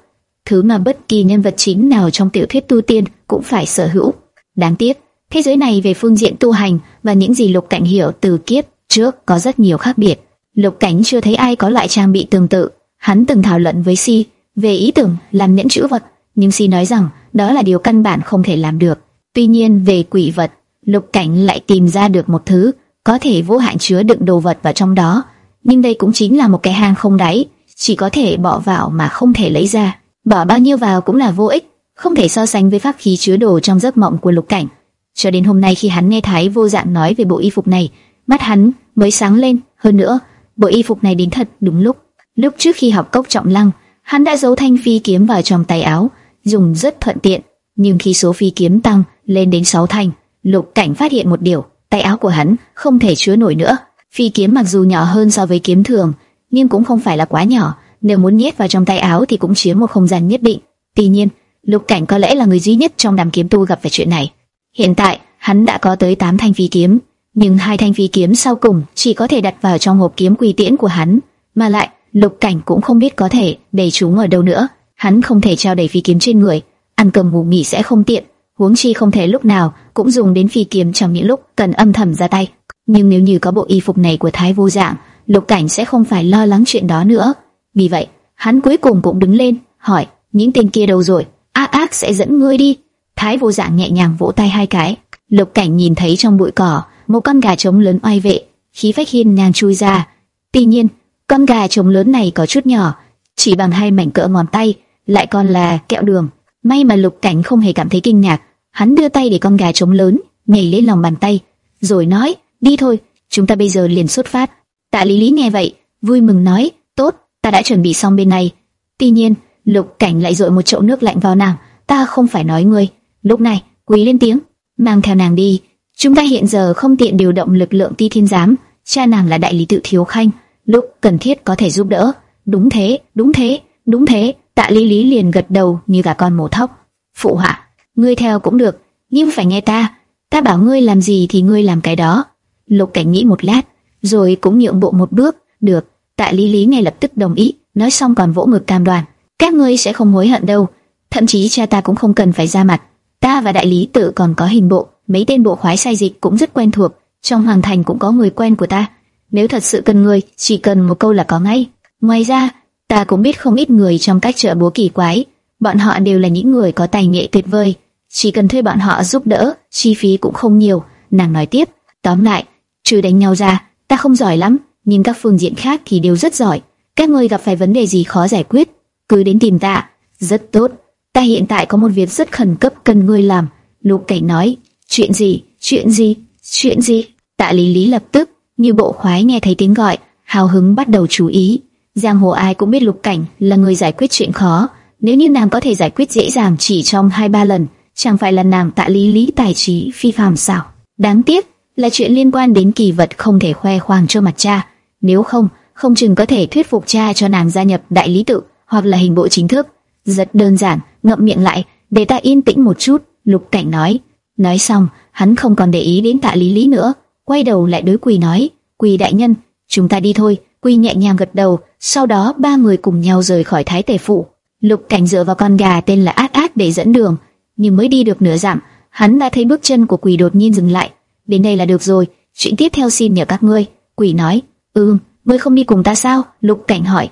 thứ mà bất kỳ nhân vật chính nào trong tiểu thuyết tu tiên cũng phải sở hữu. Đáng tiếc, thế giới này về phương diện tu hành và những gì Lục Cảnh hiểu từ kiếp trước có rất nhiều khác biệt. Lục Cảnh chưa thấy ai có loại trang bị tương tự. Hắn từng thảo luận với Si về ý tưởng làm nhẫn chữ vật, nhưng Si nói rằng đó là điều căn bản không thể làm được. Tuy nhiên về quỷ vật, Lục Cảnh lại tìm ra được một thứ có thể vô hạn chứa đựng đồ vật vào trong đó, nhưng đây cũng chính là một cái hang không đáy, chỉ có thể bỏ vào mà không thể lấy ra. Bỏ bao nhiêu vào cũng là vô ích, không thể so sánh với pháp khí chứa đồ trong giấc mộng của Lục Cảnh. Cho đến hôm nay khi hắn nghe Thái Vô Dạng nói về bộ y phục này, mắt hắn mới sáng lên. Hơn nữa, bộ y phục này đến thật đúng lúc. Lúc trước khi học cốc trọng lăng, hắn đã giấu thanh phi kiếm vào trong tay áo, dùng rất thuận tiện. Nhưng khi số phi kiếm tăng lên đến 6 thanh, Lục Cảnh phát hiện một điều, tay áo của hắn không thể chứa nổi nữa. Phi kiếm mặc dù nhỏ hơn so với kiếm thường, nhưng cũng không phải là quá nhỏ, nếu muốn nhét vào trong tay áo thì cũng chiếm một không gian nhất định. Tuy nhiên, Lục Cảnh có lẽ là người duy nhất trong đám kiếm tu gặp phải chuyện này. Hiện tại, hắn đã có tới 8 thanh phi kiếm, nhưng hai thanh phi kiếm sau cùng chỉ có thể đặt vào trong hộp kiếm quy tiễn của hắn, mà lại Lục Cảnh cũng không biết có thể để chúng ở đâu nữa. Hắn không thể trao đầy phi kiếm trên người, ăn cơm ngủ nghỉ sẽ không tiện, huống chi không thể lúc nào cũng dùng đến phi kiếm trong những lúc cần âm thầm ra tay. Nhưng nếu như có bộ y phục này của Thái Vô Dạng, Lục Cảnh sẽ không phải lo lắng chuyện đó nữa. Vì vậy, hắn cuối cùng cũng đứng lên, hỏi: những tên kia đâu rồi? Ác ác sẽ dẫn ngươi đi. Thái Vô Dạng nhẹ nhàng vỗ tay hai cái. Lục Cảnh nhìn thấy trong bụi cỏ một con gà trống lớn oai vệ, khí phách hiên ngang chui ra. Tuy nhiên, con gà trống lớn này có chút nhỏ, chỉ bằng hai mảnh cỡ ngón tay, lại còn là kẹo đường. May mà Lục Cảnh không hề cảm thấy kinh ngạc, hắn đưa tay để con gà trống lớn nhảy lên lòng bàn tay, rồi nói: "Đi thôi, chúng ta bây giờ liền xuất phát." Tạ Lý Lý nghe vậy, vui mừng nói: "Tốt, ta đã chuẩn bị xong bên này. Tuy nhiên, Lục Cảnh lại dội một chậu nước lạnh vào nàng. Ta không phải nói ngươi. Lúc này, Quý lên tiếng, mang theo nàng đi. Chúng ta hiện giờ không tiện điều động lực lượng Ti Thiên Giám. Cha nàng là đại lý tự thiếu khanh, lúc cần thiết có thể giúp đỡ. Đúng thế, đúng thế, đúng thế. Tạ Lý Lý liền gật đầu như cả con mổ thóc. Phụ họa, ngươi theo cũng được, nhưng phải nghe ta. Ta bảo ngươi làm gì thì ngươi làm cái đó. Lục Cảnh nghĩ một lát, rồi cũng nhượng bộ một bước. Được, Tạ Lý Lý ngay lập tức đồng ý, nói xong còn vỗ ngực cam đoan. Các ngươi sẽ không hối hận đâu. Thậm chí cha ta cũng không cần phải ra mặt. Ta và đại lý tự còn có hình bộ, mấy tên bộ khoái sai dịch cũng rất quen thuộc. Trong hoàng thành cũng có người quen của ta. Nếu thật sự cần người, chỉ cần một câu là có ngay. Ngoài ra, ta cũng biết không ít người trong các chợ búa kỳ quái. Bọn họ đều là những người có tài nghệ tuyệt vời. Chỉ cần thuê bọn họ giúp đỡ, chi phí cũng không nhiều. Nàng nói tiếp, tóm lại, trừ đánh nhau ra, ta không giỏi lắm, nhưng các phương diện khác thì đều rất giỏi. Các ngươi gặp phải vấn đề gì khó giải quyết, cứ đến tìm ta. Rất tốt. Ta hiện tại có một việc rất khẩn cấp cần ngươi làm. Lục Cảnh nói. Chuyện gì? Chuyện gì? Chuyện gì? Tạ Lý Lý lập tức như bộ khoái nghe thấy tiếng gọi, hào hứng bắt đầu chú ý. Giang hồ ai cũng biết Lục Cảnh là người giải quyết chuyện khó. Nếu như nàng có thể giải quyết dễ dàng chỉ trong hai ba lần, chẳng phải là nàng Tạ Lý Lý tài trí phi phàm sao? Đáng tiếc là chuyện liên quan đến kỳ vật không thể khoe khoang cho mặt cha. Nếu không, không chừng có thể thuyết phục cha cho nàng gia nhập đại lý tự hoặc là hình bộ chính thức. Rất đơn giản, ngậm miệng lại, để ta yên tĩnh một chút. Lục Cảnh nói. Nói xong, hắn không còn để ý đến tạ lý lý nữa, quay đầu lại đối quỳ nói, quỳ đại nhân, chúng ta đi thôi. Quỳ nhẹ nhàng gật đầu, sau đó ba người cùng nhau rời khỏi thái tể phủ. Lục Cảnh dựa vào con gà tên là Át Át để dẫn đường, nhưng mới đi được nửa dặm, hắn đã thấy bước chân của quỳ đột nhiên dừng lại. Đến đây là được rồi, chuyện tiếp theo xin nhờ các ngươi. quỷ nói, ừm, ngươi không đi cùng ta sao? Lục Cảnh hỏi.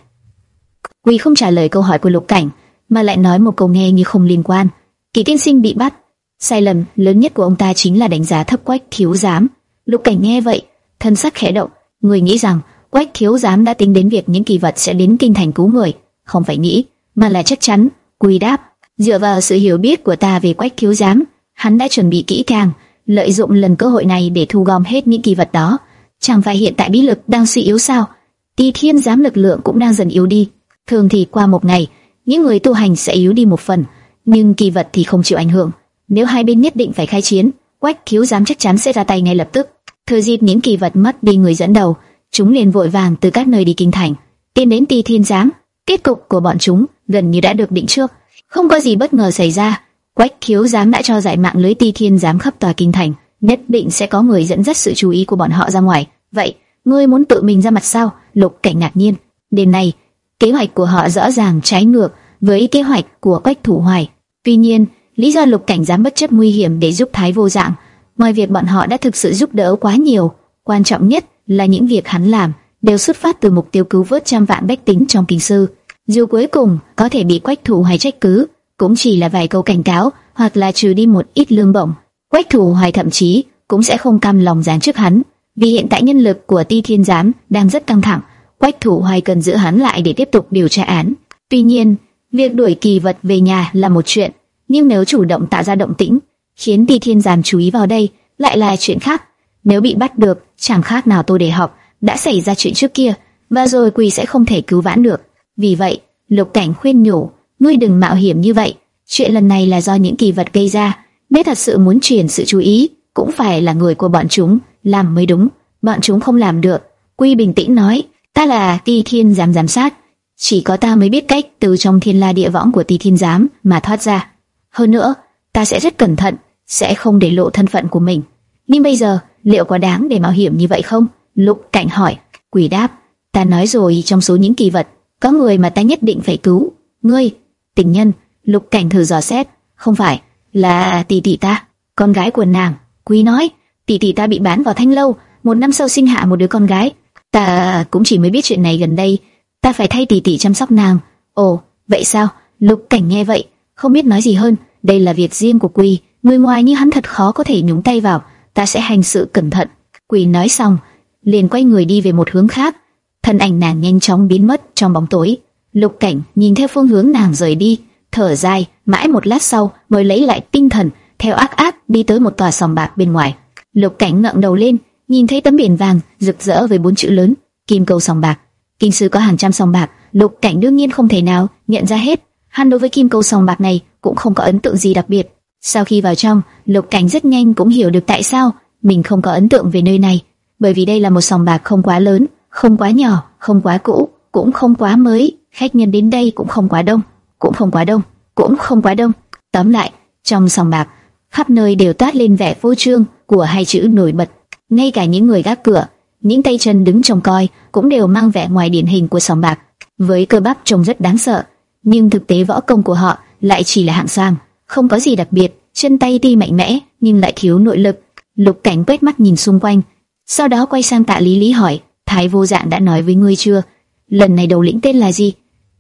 quỷ không trả lời câu hỏi của Lục Cảnh, mà lại nói một câu nghe như không liên quan. Kỳ tiên sinh bị bắt. Sai lầm lớn nhất của ông ta chính là đánh giá thấp Quách Thiếu Giám. Lục Cảnh nghe vậy, thân sắc khẽ động, người nghĩ rằng Quách Thiếu Giám đã tính đến việc những kỳ vật sẽ đến kinh thành cứu người, không phải nghĩ, mà là chắc chắn. Quỳ đáp, dựa vào sự hiểu biết của ta về Quách Thiếu Giám, hắn đã chuẩn bị kỹ càng, lợi dụng lần cơ hội này để thu gom hết những kỳ vật đó. Chẳng phải hiện tại bí lực đang suy yếu sao? Ti Thiên Giám lực lượng cũng đang dần yếu đi. Thường thì qua một ngày, những người tu hành sẽ yếu đi một phần, nhưng kỳ vật thì không chịu ảnh hưởng. Nếu hai bên nhất định phải khai chiến, Quách Thiếu Giám chắc chắn sẽ ra tay ngay lập tức. Thời dịp những kỳ vật mất đi người dẫn đầu, chúng liền vội vàng từ các nơi đi kinh thành, tiến đến Ti Thiên Giám. Kết cục của bọn chúng gần như đã được định trước, không có gì bất ngờ xảy ra. Quách Kiếu Giám đã cho giải mạng lưới Ti Thiên Giám khắp tòa kinh thành, nhất định sẽ có người dẫn dắt sự chú ý của bọn họ ra ngoài. Vậy, ngươi muốn tự mình ra mặt sao? Lục Cảnh ngạc nhiên. Đêm nay, kế hoạch của họ rõ ràng trái ngược với kế hoạch của Quách Thủ Hoài. Tuy nhiên, lý do Lục Cảnh dám bất chấp nguy hiểm để giúp Thái Vô Dạng, ngoài việc bọn họ đã thực sự giúp đỡ quá nhiều, quan trọng nhất là những việc hắn làm đều xuất phát từ mục tiêu cứu vớt trăm vạn bách tính trong kinh sư. Dù cuối cùng có thể bị Quách Thủ Hoài trách cứ, cũng chỉ là vài câu cảnh cáo hoặc là trừ đi một ít lương bổng. Quách Thủ Hoài thậm chí cũng sẽ không cam lòng giáng trước hắn, vì hiện tại nhân lực của Ti Thiên Giám đang rất căng thẳng Quách Thủ Hoài cần giữ hắn lại để tiếp tục điều tra án. Tuy nhiên, việc đuổi kỳ vật về nhà là một chuyện, nhưng nếu chủ động tạo ra động tĩnh, khiến Ti Thiên Giám chú ý vào đây, lại là chuyện khác. Nếu bị bắt được, chẳng khác nào tôi để học, đã xảy ra chuyện trước kia, và rồi quỳ sẽ không thể cứu vãn được. Vì vậy, Lục Cảnh khuyên nhủ, ngươi đừng mạo hiểm như vậy. Chuyện lần này là do những kỳ vật gây ra, nếu thật sự muốn chuyển sự chú ý, cũng phải là người của bọn chúng làm mới đúng. Bọn chúng không làm được. Quy bình tĩnh nói, Ta là Ti Thiên giám giám sát, chỉ có ta mới biết cách từ trong thiên la địa võng của Ti Thiên giám mà thoát ra. Hơn nữa, ta sẽ rất cẩn thận, sẽ không để lộ thân phận của mình. Nhưng bây giờ, liệu có đáng để mạo hiểm như vậy không? Lục Cảnh hỏi. Quỷ đáp, ta nói rồi trong số những kỳ vật, có người mà ta nhất định phải cứu. Ngươi, tình nhân, Lục Cảnh thử dò xét, không phải, là tỷ tỷ ta, con gái của nàng. Quý nói, tỷ tỷ ta bị bán vào thanh lâu, một năm sau sinh hạ một đứa con gái. Ta cũng chỉ mới biết chuyện này gần đây, ta phải thay tỷ tỷ chăm sóc nàng. Ồ, vậy sao? Lục Cảnh nghe vậy, không biết nói gì hơn, đây là việc riêng của Quỳ, người ngoài như hắn thật khó có thể nhúng tay vào, ta sẽ hành sự cẩn thận. Quỳ nói xong, liền quay người đi về một hướng khác, thân ảnh nàng nhanh chóng biến mất trong bóng tối. Lục Cảnh nhìn theo phương hướng nàng rời đi, thở dài, mãi một lát sau mới lấy lại tinh thần, theo ác ác đi tới một tòa sòng bạc bên ngoài. Lục Cảnh ngẩng đầu lên, nhìn thấy tấm biển vàng rực rỡ với bốn chữ lớn kim câu sòng bạc kinh sư có hàng trăm sòng bạc Lục Cảnh đương nhiên không thể nào nhận ra hết. Hắn đối với kim câu sòng bạc này cũng không có ấn tượng gì đặc biệt. Sau khi vào trong, Lục Cảnh rất nhanh cũng hiểu được tại sao mình không có ấn tượng về nơi này, bởi vì đây là một sòng bạc không quá lớn, không quá nhỏ, không quá cũ, cũng không quá mới, khách nhân đến đây cũng không quá đông, cũng không quá đông, cũng không quá đông. Tóm lại, trong sòng bạc, khắp nơi đều toát lên vẻ vô trương của hai chữ nổi bật, ngay cả những người gác cửa, những tay chân đứng trông coi cũng đều mang vẻ ngoài điển hình của sòng bạc, với cơ bắp trông rất đáng sợ, nhưng thực tế võ công của họ lại chỉ là hạng sang, không có gì đặc biệt, chân tay tuy mạnh mẽ nhưng lại thiếu nội lực. Lục Cảnh quét mắt nhìn xung quanh, sau đó quay sang Tạ Lý Lý hỏi: Thái Vô Dạng đã nói với ngươi chưa? Lần này đầu lĩnh tên là gì?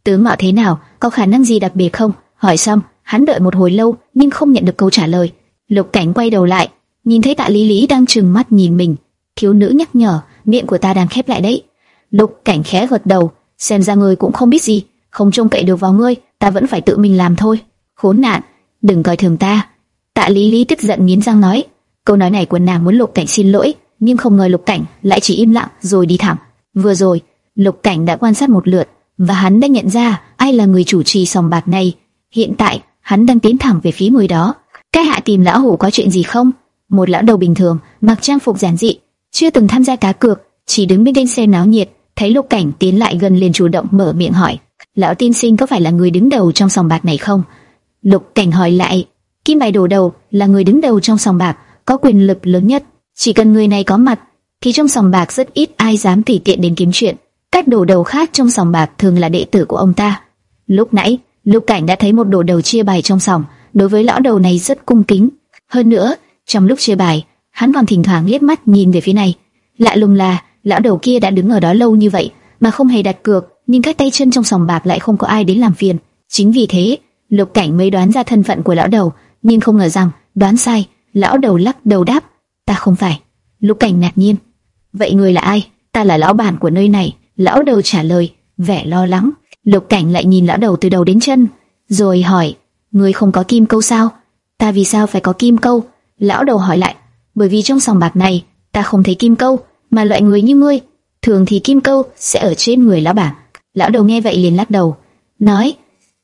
Tướng mạo thế nào? Có khả năng gì đặc biệt không? Hỏi xong, hắn đợi một hồi lâu nhưng không nhận được câu trả lời. Lục Cảnh quay đầu lại, nhìn thấy Tạ Lý Lý đang trừng mắt nhìn mình. Thiếu nữ nhắc nhở, miệng của ta đang khép lại đấy. Lục Cảnh khẽ gật đầu, xem ra ngươi cũng không biết gì, không trông cậy được vào ngươi, ta vẫn phải tự mình làm thôi. Khốn nạn, đừng coi thường ta. Tạ Lý Lý tức giận nghiến răng nói, câu nói này của nàng muốn Lục Cảnh xin lỗi, nhưng không ngờ Lục Cảnh lại chỉ im lặng rồi đi thẳng. Vừa rồi, Lục Cảnh đã quan sát một lượt và hắn đã nhận ra ai là người chủ trì sòng bạc này. Hiện tại, hắn đang tiến thẳng về phía người đó. Cái hạ tìm lão hủ có chuyện gì không? Một lão đầu bình thường, mặc trang phục giản dị, chưa từng tham gia cá cược, chỉ đứng bên bên xem náo nhiệt, thấy Lục Cảnh tiến lại gần liền chủ động mở miệng hỏi: "Lão tiên sinh có phải là người đứng đầu trong sòng bạc này không?" Lục Cảnh hỏi lại: "Kim bài đồ đầu là người đứng đầu trong sòng bạc, có quyền lực lớn nhất, chỉ cần người này có mặt, thì trong sòng bạc rất ít ai dám tùy tiện đến kiếm chuyện. Các đồ đầu khác trong sòng bạc thường là đệ tử của ông ta. Lúc nãy, Lục Cảnh đã thấy một đồ đầu chia bài trong sòng, đối với lão đầu này rất cung kính. Hơn nữa, trong lúc chia bài, hắn còn thỉnh thoảng liếc mắt nhìn về phía này. Lạ lùng là, lão đầu kia đã đứng ở đó lâu như vậy mà không hề đặt cược, nhưng các tay chân trong sòng bạc lại không có ai đến làm phiền. Chính vì thế, Lục Cảnh mới đoán ra thân phận của lão đầu, nhưng không ngờ rằng đoán sai. Lão đầu lắc đầu đáp: "Ta không phải." Lục Cảnh ngạc nhiên: "Vậy người là ai?" "Ta là lão bản của nơi này." Lão đầu trả lời, vẻ lo lắng. Lục Cảnh lại nhìn lão đầu từ đầu đến chân, rồi hỏi: "Ngươi không có kim câu sao?" "Ta vì sao phải có kim câu?" Lão đầu hỏi lại: "Bởi vì trong sòng bạc này, ta không thấy kim câu." mà loại người như ngươi, thường thì kim câu sẽ ở trên người lão bản. Lão đầu nghe vậy liền lắc đầu, nói: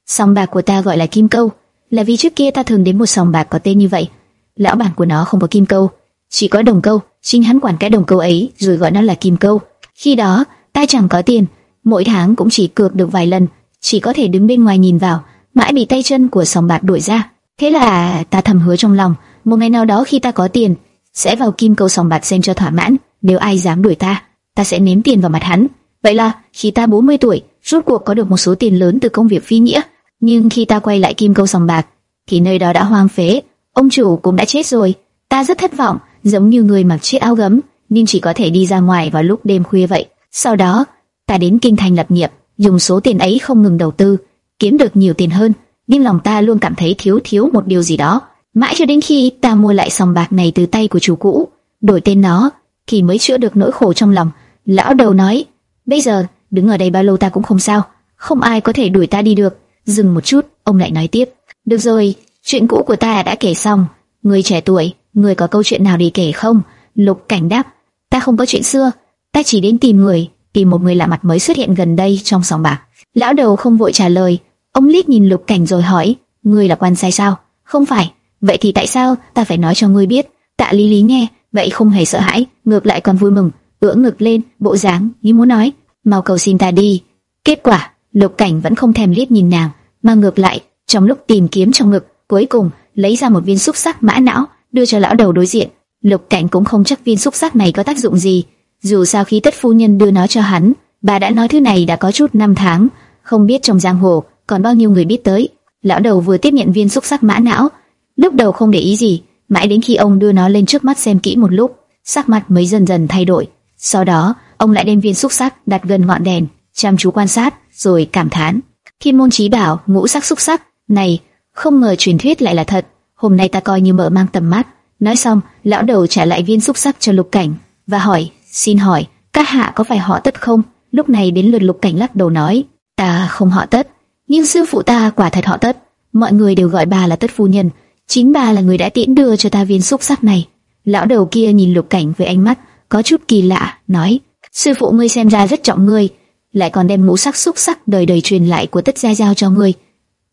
sòng bạc của ta gọi là kim câu, là vì trước kia ta thường đến một sòng bạc có tên như vậy. Lão bản của nó không có kim câu, chỉ có đồng câu, chính hắn quản cái đồng câu ấy rồi gọi nó là kim câu. Khi đó ta chẳng có tiền, mỗi tháng cũng chỉ cược được vài lần, chỉ có thể đứng bên ngoài nhìn vào, mãi bị tay chân của sòng bạc đuổi ra. Thế là ta thầm hứa trong lòng, một ngày nào đó khi ta có tiền, sẽ vào kim câu sòng bạc xem cho thỏa mãn. Nếu ai dám đuổi ta, ta sẽ ném tiền vào mặt hắn. Vậy là khi ta 40 tuổi, rốt cuộc có được một số tiền lớn từ công việc phi nghĩa. Nhưng khi ta quay lại kim câu sòng bạc, thì nơi đó đã hoang phế, ông chủ cũng đã chết rồi. Ta rất thất vọng, giống như người mặc chiếc áo gấm, nhưng chỉ có thể đi ra ngoài vào lúc đêm khuya vậy. Sau đó, ta đến kinh thành lập nghiệp, dùng số tiền ấy không ngừng đầu tư, kiếm được nhiều tiền hơn. Nhưng lòng ta luôn cảm thấy thiếu thiếu một điều gì đó. Mãi cho đến khi ta mua lại sòng bạc này từ tay của chủ cũ, đổi tên nó thì mới chữa được nỗi khổ trong lòng. Lão đầu nói, bây giờ đứng ở đây bao lâu ta cũng không sao, không ai có thể đuổi ta đi được. Dừng một chút, ông lại nói tiếp, được rồi, chuyện cũ của ta đã kể xong. Người trẻ tuổi, người có câu chuyện nào để kể không? Lục cảnh đáp, ta không có chuyện xưa, ta chỉ đến tìm người, tìm một người lạ mặt mới xuất hiện gần đây trong sòng bạc. Lão đầu không vội trả lời, ông liếc nhìn lục cảnh rồi hỏi, ngươi là quan sai sao? Không phải, vậy thì tại sao ta phải nói cho ngươi biết? Tạ Lý Lý nghe, vậy không hề sợ hãi, ngược lại còn vui mừng, ưỡn ngực lên, bộ dáng như muốn nói, mau cầu xin ta đi. Kết quả, Lục Cảnh vẫn không thèm liếc nhìn nàng, mà ngược lại, trong lúc tìm kiếm trong ngực, cuối cùng lấy ra một viên xúc sắc mã não, đưa cho lão đầu đối diện. Lục Cảnh cũng không chắc viên xúc sắc này có tác dụng gì, dù sao khi tất phu nhân đưa nó cho hắn, bà đã nói thứ này đã có chút năm tháng, không biết trong giang hồ còn bao nhiêu người biết tới. Lão đầu vừa tiếp nhận viên xúc sắc mã não, lúc đầu không để ý gì, mãi đến khi ông đưa nó lên trước mắt xem kỹ một lúc, sắc mặt mới dần dần thay đổi. Sau đó, ông lại đem viên xúc sắc đặt gần ngọn đèn, chăm chú quan sát, rồi cảm thán: Kim môn chí bảo, ngũ sắc xúc sắc, này, không ngờ truyền thuyết lại là thật. Hôm nay ta coi như mở mang tầm mắt. Nói xong, lão đầu trả lại viên xúc sắc cho Lục Cảnh và hỏi: Xin hỏi, các hạ có phải họ tất không? Lúc này đến lượt Lục Cảnh lắc đầu nói: Ta không họ tất, nhưng sư phụ ta quả thật họ tất. Mọi người đều gọi bà là tất phu nhân Chính bà là người đã tiễn đưa cho ta viên xúc sắc này. Lão đầu kia nhìn lục cảnh với ánh mắt có chút kỳ lạ, nói: sư phụ ngươi xem ra rất trọng ngươi, lại còn đem ngũ sắc xúc sắc đời đời truyền lại của tất gia giao cho ngươi.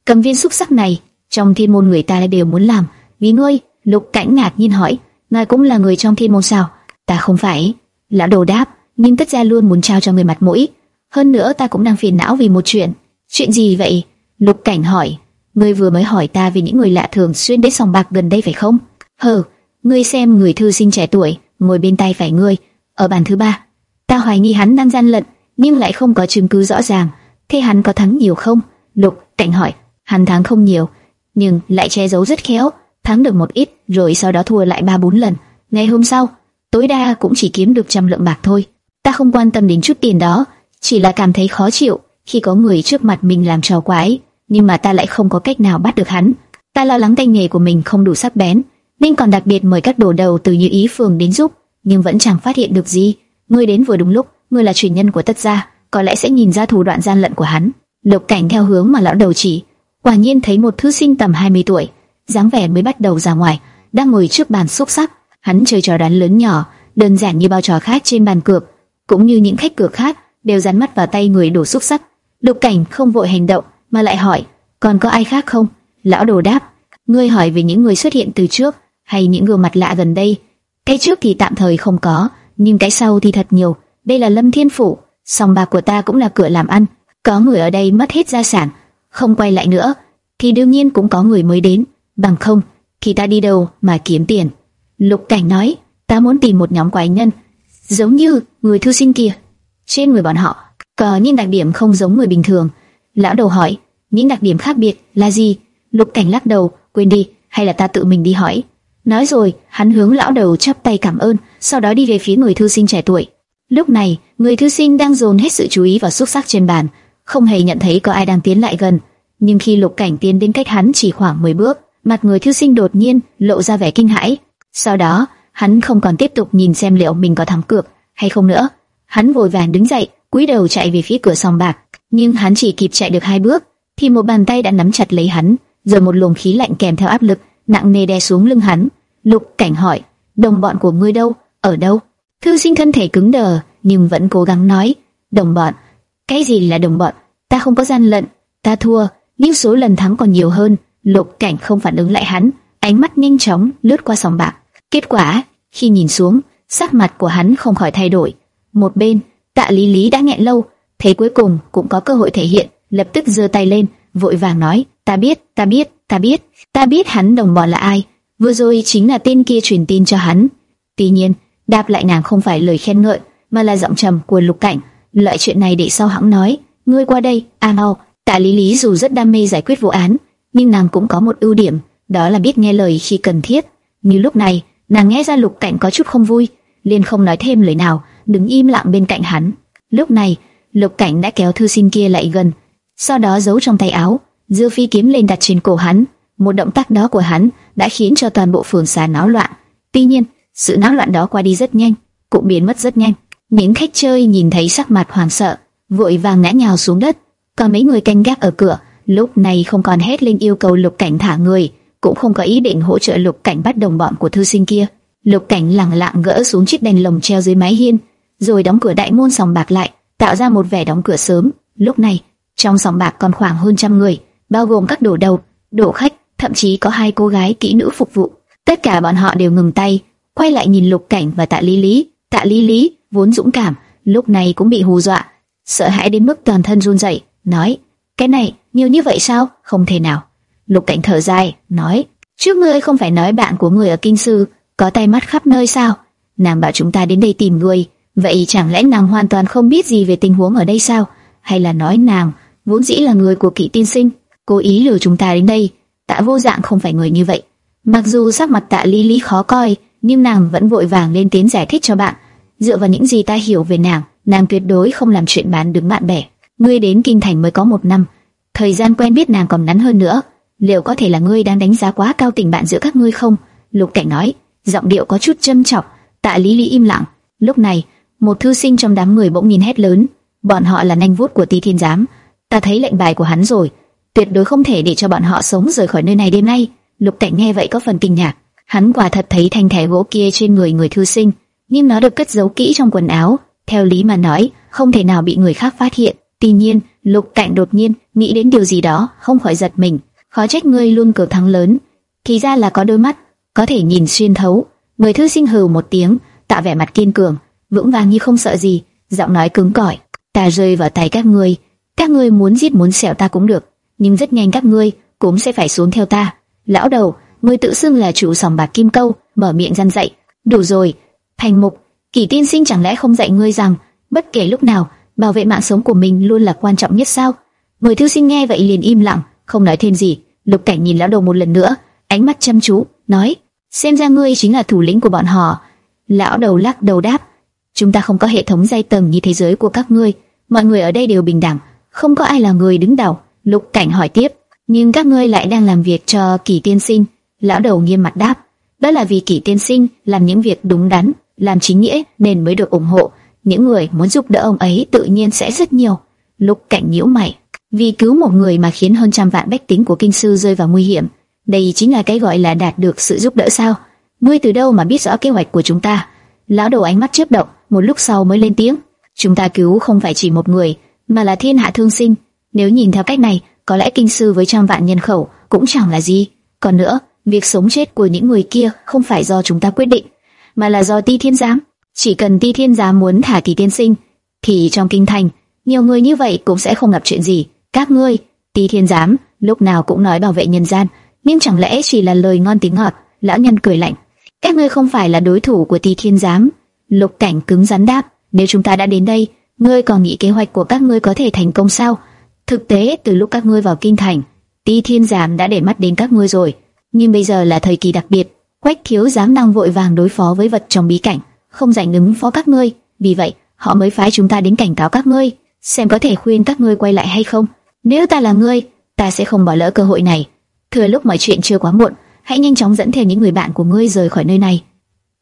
Cầm viên xúc sắc này, trong thiên môn người ta đều muốn làm, vì ngươi. Lục Cảnh ngạc nhiên hỏi, ngài cũng là người trong thiên môn sao? Ta không phải. Lão đồ đáp, nhưng tất gia luôn muốn trao cho người mặt mũi. Hơn nữa ta cũng đang phiền não vì một chuyện. Chuyện gì vậy? Lục Cảnh hỏi. Ngươi vừa mới hỏi ta về những người lạ thường xuyên đến sòng bạc gần đây phải không? Hừ, ngươi xem người thư sinh trẻ tuổi ngồi bên tay phải ngươi, ở bàn thứ ba. Ta hoài nghi hắn đang gian lận, nhưng lại không có chứng cứ rõ ràng. Thế hắn có thắng nhiều không? Lục Cảnh hỏi. Hắn thắng không nhiều, nhưng lại che giấu rất khéo, thắng được một ít, rồi sau đó thua lại ba bốn lần. Ngày hôm sau, tối đa cũng chỉ kiếm được trăm lượng bạc thôi. Ta không quan tâm đến chút tiền đó, chỉ là cảm thấy khó chịu khi có người trước mặt mình làm trò quái, nhưng mà ta lại không có cách nào bắt được hắn. Ta lo lắng tay nghề của mình không đủ sắc bén, nên còn đặc biệt mời các đồ đầu từ như ý phường đến giúp, nhưng vẫn chẳng phát hiện được gì. Ngươi đến vừa đúng lúc, ngươi là truyền nhân của tất gia, có lẽ sẽ nhìn ra thủ đoạn gian lận của hắn. Lục cảnh theo hướng mà lão đầu chỉ, quả nhiên thấy một thư sinh tầm 20 tuổi, dáng vẻ mới bắt đầu ra ngoài, đang ngồi trước bàn xúc sắc. Hắn chơi trò đoán lớn nhỏ, đơn giản như bao trò khác trên bàn cược, cũng như những khách cược khác, đều dán mắt vào tay người đổ xúc sắc. Lục Cảnh không vội hành động, mà lại hỏi, còn có ai khác không? Lão đồ đáp, ngươi hỏi về những người xuất hiện từ trước, hay những gương mặt lạ gần đây? Cái trước thì tạm thời không có, nhưng cái sau thì thật nhiều. Đây là Lâm Thiên Phủ, song bạc của ta cũng là cửa làm ăn. Có người ở đây mất hết gia sản, không quay lại nữa, thì đương nhiên cũng có người mới đến. Bằng không, thì ta đi đâu mà kiếm tiền? Lục Cảnh nói, ta muốn tìm một nhóm quái nhân, giống như người thư sinh kia. Trên người bọn họ có những đặc điểm không giống người bình thường. Lão đầu hỏi, những đặc điểm khác biệt là gì? Lục Cảnh lắc đầu, quên đi, hay là ta tự mình đi hỏi. Nói rồi, hắn hướng lão đầu chắp tay cảm ơn, sau đó đi về phía người thư sinh trẻ tuổi. Lúc này, người thư sinh đang dồn hết sự chú ý vào xúc sắc trên bàn, không hề nhận thấy có ai đang tiến lại gần. Nhưng khi Lục Cảnh tiến đến cách hắn chỉ khoảng 10 bước, mặt người thư sinh đột nhiên lộ ra vẻ kinh hãi. Sau đó, hắn không còn tiếp tục nhìn xem liệu mình có thắng cược hay không nữa. Hắn vội vàng đứng dậy, cúi đầu chạy về phía cửa sòng bạc, nhưng hắn chỉ kịp chạy được hai bước, thì một bàn tay đã nắm chặt lấy hắn, rồi một luồng khí lạnh kèm theo áp lực nặng nề đè xuống lưng hắn. Lục Cảnh hỏi, đồng bọn của ngươi đâu? Ở đâu? Thư sinh thân thể cứng đờ, nhưng vẫn cố gắng nói, đồng bọn. Cái gì là đồng bọn? Ta không có gian lận, ta thua, nhưng số lần thắng còn nhiều hơn. Lục Cảnh không phản ứng lại hắn, ánh mắt nhanh chóng lướt qua sòng bạc. Kết quả, khi nhìn xuống, sắc mặt của hắn không khỏi thay đổi. Một bên, Tạ Lý Lý đã nghẹn lâu, thấy cuối cùng cũng có cơ hội thể hiện, lập tức giơ tay lên, vội vàng nói: "Ta biết, ta biết, ta biết, ta biết hắn đồng bọn là ai." Vừa rồi chính là tên kia truyền tin cho hắn. Tuy nhiên, đáp lại nàng không phải lời khen ngợi, mà là giọng trầm của Lục Cảnh. Loại chuyện này để sau hãng nói. Ngươi qua đây, a mau. Tạ Lý Lý dù rất đam mê giải quyết vụ án, nhưng nàng cũng có một ưu điểm, đó là biết nghe lời khi cần thiết. Như lúc này, nàng nghe ra Lục Cảnh có chút không vui, liền không nói thêm lời nào, đứng im lặng bên cạnh hắn. Lúc này, Lục Cảnh đã kéo thư sinh kia lại gần, sau đó giấu trong tay áo, giơ phi kiếm lên đặt trên cổ hắn. Một động tác đó của hắn đã khiến cho toàn bộ phường xá náo loạn. Tuy nhiên, sự náo loạn đó qua đi rất nhanh, cũng biến mất rất nhanh. Những khách chơi nhìn thấy sắc mặt hoảng sợ, vội vàng ngã nhào xuống đất. Còn mấy người canh gác ở cửa, lúc này không còn hét lên yêu cầu Lục Cảnh thả người, cũng không có ý định hỗ trợ Lục Cảnh bắt đồng bọn của thư sinh kia. Lục Cảnh lặng lặng gỡ xuống chiếc đèn lồng treo dưới mái hiên, rồi đóng cửa đại môn sòng bạc lại, tạo ra một vẻ đóng cửa sớm. Lúc này, trong sòng bạc còn khoảng hơn trăm người, bao gồm các đồ đầu, đồ khách, thậm chí có hai cô gái kỹ nữ phục vụ. Tất cả bọn họ đều ngừng tay, quay lại nhìn Lục Cảnh và Tạ Lý Lý. Tạ Lý Lý vốn dũng cảm, lúc này cũng bị hù dọa, sợ hãi đến mức toàn thân run rẩy, nói: "Cái này, nhiều như vậy sao? Không thể nào." Lục Cảnh thở dài, nói: "Trước ngươi không phải nói bạn của người ở kinh sư có tay mắt khắp nơi sao? Nàng bảo chúng ta đến đây tìm ngươi, vậy chẳng lẽ nàng hoàn toàn không biết gì về tình huống ở đây sao? Hay là nói nàng vốn dĩ là người của Kỵ Tiên Sinh, cố ý lừa chúng ta đến đây?" Tạ Vô Dạng không phải người như vậy. Mặc dù sắc mặt Tạ Lý Lý khó coi, nhưng nàng vẫn vội vàng lên tiếng giải thích cho bạn. Dựa vào những gì ta hiểu về nàng, nàng tuyệt đối không làm chuyện bán đứng bạn bè. Ngươi đến kinh thành mới có một năm, thời gian quen biết nàng còn ngắn hơn nữa. Liệu có thể là ngươi đang đánh giá quá cao tình bạn giữa các ngươi không? Lục Cảnh nói, giọng điệu có chút châm chọc. Tạ Lý Lý im lặng. Lúc này, một thư sinh trong đám người bỗng nhìn hét lớn, bọn họ là nhanh vuốt của Ti Thiên Giám. Ta thấy lệnh bài của hắn rồi, tuyệt đối không thể để cho bọn họ sống rời khỏi nơi này đêm nay. Lục Cảnh nghe vậy có phần kinh ngạc, hắn quả thật thấy thanh thẻ gỗ kia trên người người thư sinh, nhưng nó được cất giấu kỹ trong quần áo. Theo lý mà nói, không thể nào bị người khác phát hiện. Tuy nhiên, Lục Cảnh đột nhiên nghĩ đến điều gì đó, không khỏi giật mình. Khó trách ngươi luôn cờ thắng lớn, thì ra là có đôi mắt có thể nhìn xuyên thấu. Người thư sinh hừ một tiếng, tạo vẻ mặt kiên cường, vững vàng như không sợ gì, giọng nói cứng cỏi. Ta rơi vào tay các ngươi, các ngươi muốn giết muốn xẻo ta cũng được, nhưng rất nhanh các ngươi cũng sẽ phải xuống theo ta. Lão đầu, ngươi tự xưng là chủ sòng bạc kim câu, mở miệng răn dạy. Đủ rồi, thành mục, kỳ tiên sinh chẳng lẽ không dạy ngươi rằng bất kể lúc nào bảo vệ mạng sống của mình luôn là quan trọng nhất sao? Người thư sinh nghe vậy liền im lặng, không nói thêm gì. Lục Cảnh nhìn lão đầu một lần nữa, ánh mắt chăm chú, nói: xem ra ngươi chính là thủ lĩnh của bọn họ. Lão đầu lắc đầu đáp: chúng ta không có hệ thống giai tầng như thế giới của các ngươi, mọi người ở đây đều bình đẳng, không có ai là người đứng đầu. Lục Cảnh hỏi tiếp: nhưng các ngươi lại đang làm việc cho Kỳ Tiên Sinh? Lão đầu nghiêm mặt đáp: đó là vì Kỳ Tiên Sinh làm những việc đúng đắn, làm chính nghĩa nên mới được ủng hộ những người muốn giúp đỡ ông ấy tự nhiên sẽ rất nhiều. Lục Cảnh nhíu mày, vì cứu một người mà khiến hơn trăm vạn bách tính của kinh sư rơi vào nguy hiểm, đây chính là cái gọi là đạt được sự giúp đỡ sao? Ngươi từ đâu mà biết rõ kế hoạch của chúng ta? Lão đầu ánh mắt chớp động, một lúc sau mới lên tiếng. Chúng ta cứu không phải chỉ một người, mà là thiên hạ thương sinh. Nếu nhìn theo cách này, có lẽ kinh sư với trăm vạn nhân khẩu cũng chẳng là gì. Còn nữa, việc sống chết của những người kia không phải do chúng ta quyết định, mà là do Ti Thiên Giám. Chỉ cần Ti Thiên Giám muốn thả Kỳ Tiên Sinh, thì trong kinh thành nhiều người như vậy cũng sẽ không gặp chuyện gì. Các ngươi, Ti Thiên Giám, lúc nào cũng nói bảo vệ nhân gian, nhưng chẳng lẽ chỉ là lời ngon tiếng ngọt? Lão nhân cười lạnh. Các ngươi không phải là đối thủ của Ti Thiên Giám. Lục Cảnh cứng rắn đáp. Nếu chúng ta đã đến đây, ngươi còn nghĩ kế hoạch của các ngươi có thể thành công sao? Thực tế, từ lúc các ngươi vào kinh thành, Ti Thiên Giám đã để mắt đến các ngươi rồi. Nhưng bây giờ là thời kỳ đặc biệt, Quách thiếu giám đang vội vàng đối phó với vật trong bí cảnh, không rảnh ứng phó các ngươi. Vì vậy, họ mới phái chúng ta đến cảnh cáo các ngươi, xem có thể khuyên các ngươi quay lại hay không. Nếu ta là ngươi, ta sẽ không bỏ lỡ cơ hội này. Thừa lúc mọi chuyện chưa quá muộn, hãy nhanh chóng dẫn theo những người bạn của ngươi rời khỏi nơi này.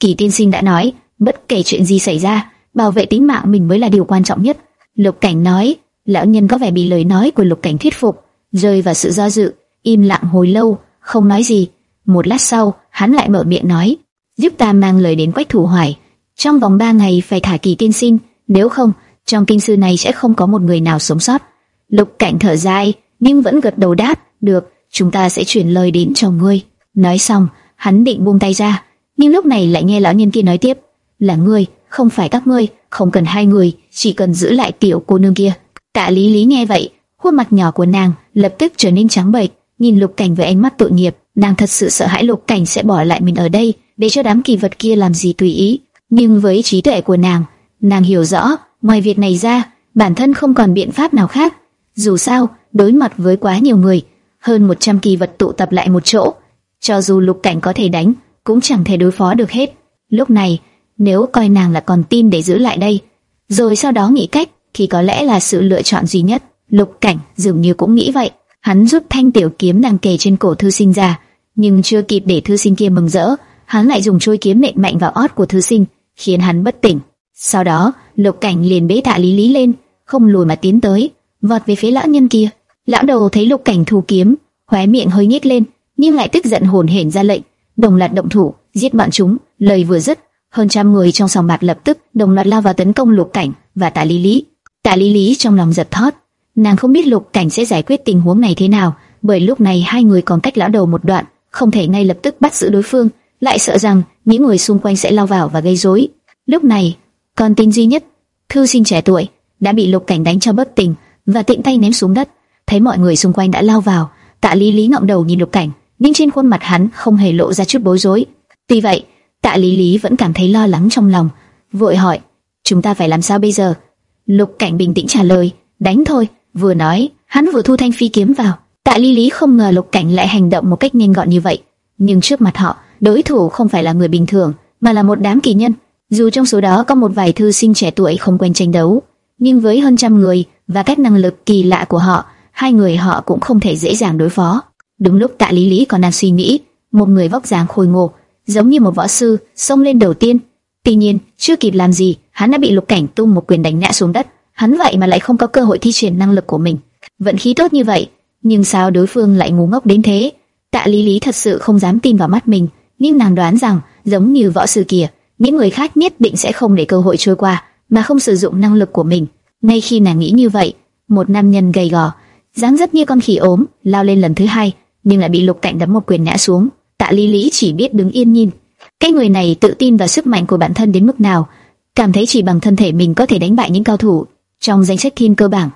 Kỳ tiên sinh đã nói, bất kể chuyện gì xảy ra, bảo vệ tính mạng mình mới là điều quan trọng nhất. Lục Cảnh nói, lão nhân có vẻ bị lời nói của Lục Cảnh thuyết phục, rơi vào sự do dự, im lặng hồi lâu, không nói gì. Một lát sau, hắn lại mở miệng nói, giúp ta mang lời đến Quách Thủ Hoài, trong vòng ba ngày phải thả Kỳ tiên sinh, nếu không, trong kinh sư này sẽ không có một người nào sống sót. Lục Cảnh thở dài, nhưng vẫn gật đầu đáp, được chúng ta sẽ chuyển lời đến cho ngươi. Nói xong, hắn định buông tay ra, nhưng lúc này lại nghe lão nhân kia nói tiếp, là ngươi, không phải các ngươi, không cần hai người, chỉ cần giữ lại tiểu cô nương kia. Tạ Lý Lý nghe vậy, khuôn mặt nhỏ của nàng lập tức trở nên trắng bệch, nhìn Lục Cảnh với ánh mắt tội nghiệp, nàng thật sự sợ hãi Lục Cảnh sẽ bỏ lại mình ở đây, để cho đám kỳ vật kia làm gì tùy ý. Nhưng với trí tuệ của nàng, nàng hiểu rõ, ngoài việc này ra, bản thân không còn biện pháp nào khác. Dù sao, đối mặt với quá nhiều người, hơn 100 kỳ vật tụ tập lại một chỗ, cho dù lục cảnh có thể đánh, cũng chẳng thể đối phó được hết. Lúc này, nếu coi nàng là còn tin để giữ lại đây, rồi sau đó nghĩ cách, thì có lẽ là sự lựa chọn duy nhất. Lục cảnh dường như cũng nghĩ vậy. Hắn rút thanh tiểu kiếm đang kề trên cổ thư sinh ra, nhưng chưa kịp để thư sinh kia mừng rỡ, hắn lại dùng trôi kiếm nện mạnh vào ót của thư sinh, khiến hắn bất tỉnh. Sau đó, lục cảnh liền bế tạ lý lý lên, không lùi mà tiến tới, vọt về phía lão nhân kia. Lão đầu thấy lục cảnh thù kiếm, khóe miệng hơi nhếch lên, nhưng lại tức giận hồn hển ra lệnh, đồng loạt động thủ, giết bọn chúng. Lời vừa dứt, hơn trăm người trong sòng bạc lập tức đồng loạt lao vào tấn công lục cảnh và tạ lý lý. Tạ lý lý trong lòng giật thót, nàng không biết lục cảnh sẽ giải quyết tình huống này thế nào, bởi lúc này hai người còn cách lão đầu một đoạn, không thể ngay lập tức bắt giữ đối phương, lại sợ rằng những người xung quanh sẽ lao vào và gây rối. Lúc này, con tin duy nhất, thư sinh trẻ tuổi đã bị lục cảnh đánh cho bất tỉnh và tiện tay ném xuống đất thấy mọi người xung quanh đã lao vào, Tạ Lý Lý ngậm đầu nhìn Lục Cảnh, nhưng trên khuôn mặt hắn không hề lộ ra chút bối rối. Tuy vậy, Tạ Lý Lý vẫn cảm thấy lo lắng trong lòng, vội hỏi: "Chúng ta phải làm sao bây giờ?" Lục Cảnh bình tĩnh trả lời: "Đánh thôi." Vừa nói, hắn vừa thu thanh phi kiếm vào. Tạ Lý Lý không ngờ Lục Cảnh lại hành động một cách nhanh gọn như vậy, nhưng trước mặt họ, đối thủ không phải là người bình thường, mà là một đám kỳ nhân. Dù trong số đó có một vài thư sinh trẻ tuổi không quen tranh đấu, nhưng với hơn trăm người và các năng lực kỳ lạ của họ, hai người họ cũng không thể dễ dàng đối phó. Đúng lúc Tạ Lý Lý còn đang suy nghĩ, một người vóc dáng khôi ngô, giống như một võ sư, xông lên đầu tiên. Tuy nhiên, chưa kịp làm gì, hắn đã bị Lục Cảnh tung một quyền đánh ngã xuống đất. Hắn vậy mà lại không có cơ hội thi triển năng lực của mình. Vận khí tốt như vậy, nhưng sao đối phương lại ngu ngốc đến thế? Tạ Lý Lý thật sự không dám tin vào mắt mình, nhưng nàng đoán rằng, giống như võ sư kia, những người khác nhất định sẽ không để cơ hội trôi qua, mà không sử dụng năng lực của mình. Ngay khi nàng nghĩ như vậy, một nam nhân gầy gò, dáng dấp như con khỉ ốm, lao lên lần thứ hai, nhưng lại bị Lục Cảnh đấm một quyền ngã xuống. Tạ Lý Lý chỉ biết đứng yên nhìn. Cái người này tự tin vào sức mạnh của bản thân đến mức nào, cảm thấy chỉ bằng thân thể mình có thể đánh bại những cao thủ trong danh sách thiên cơ bảng.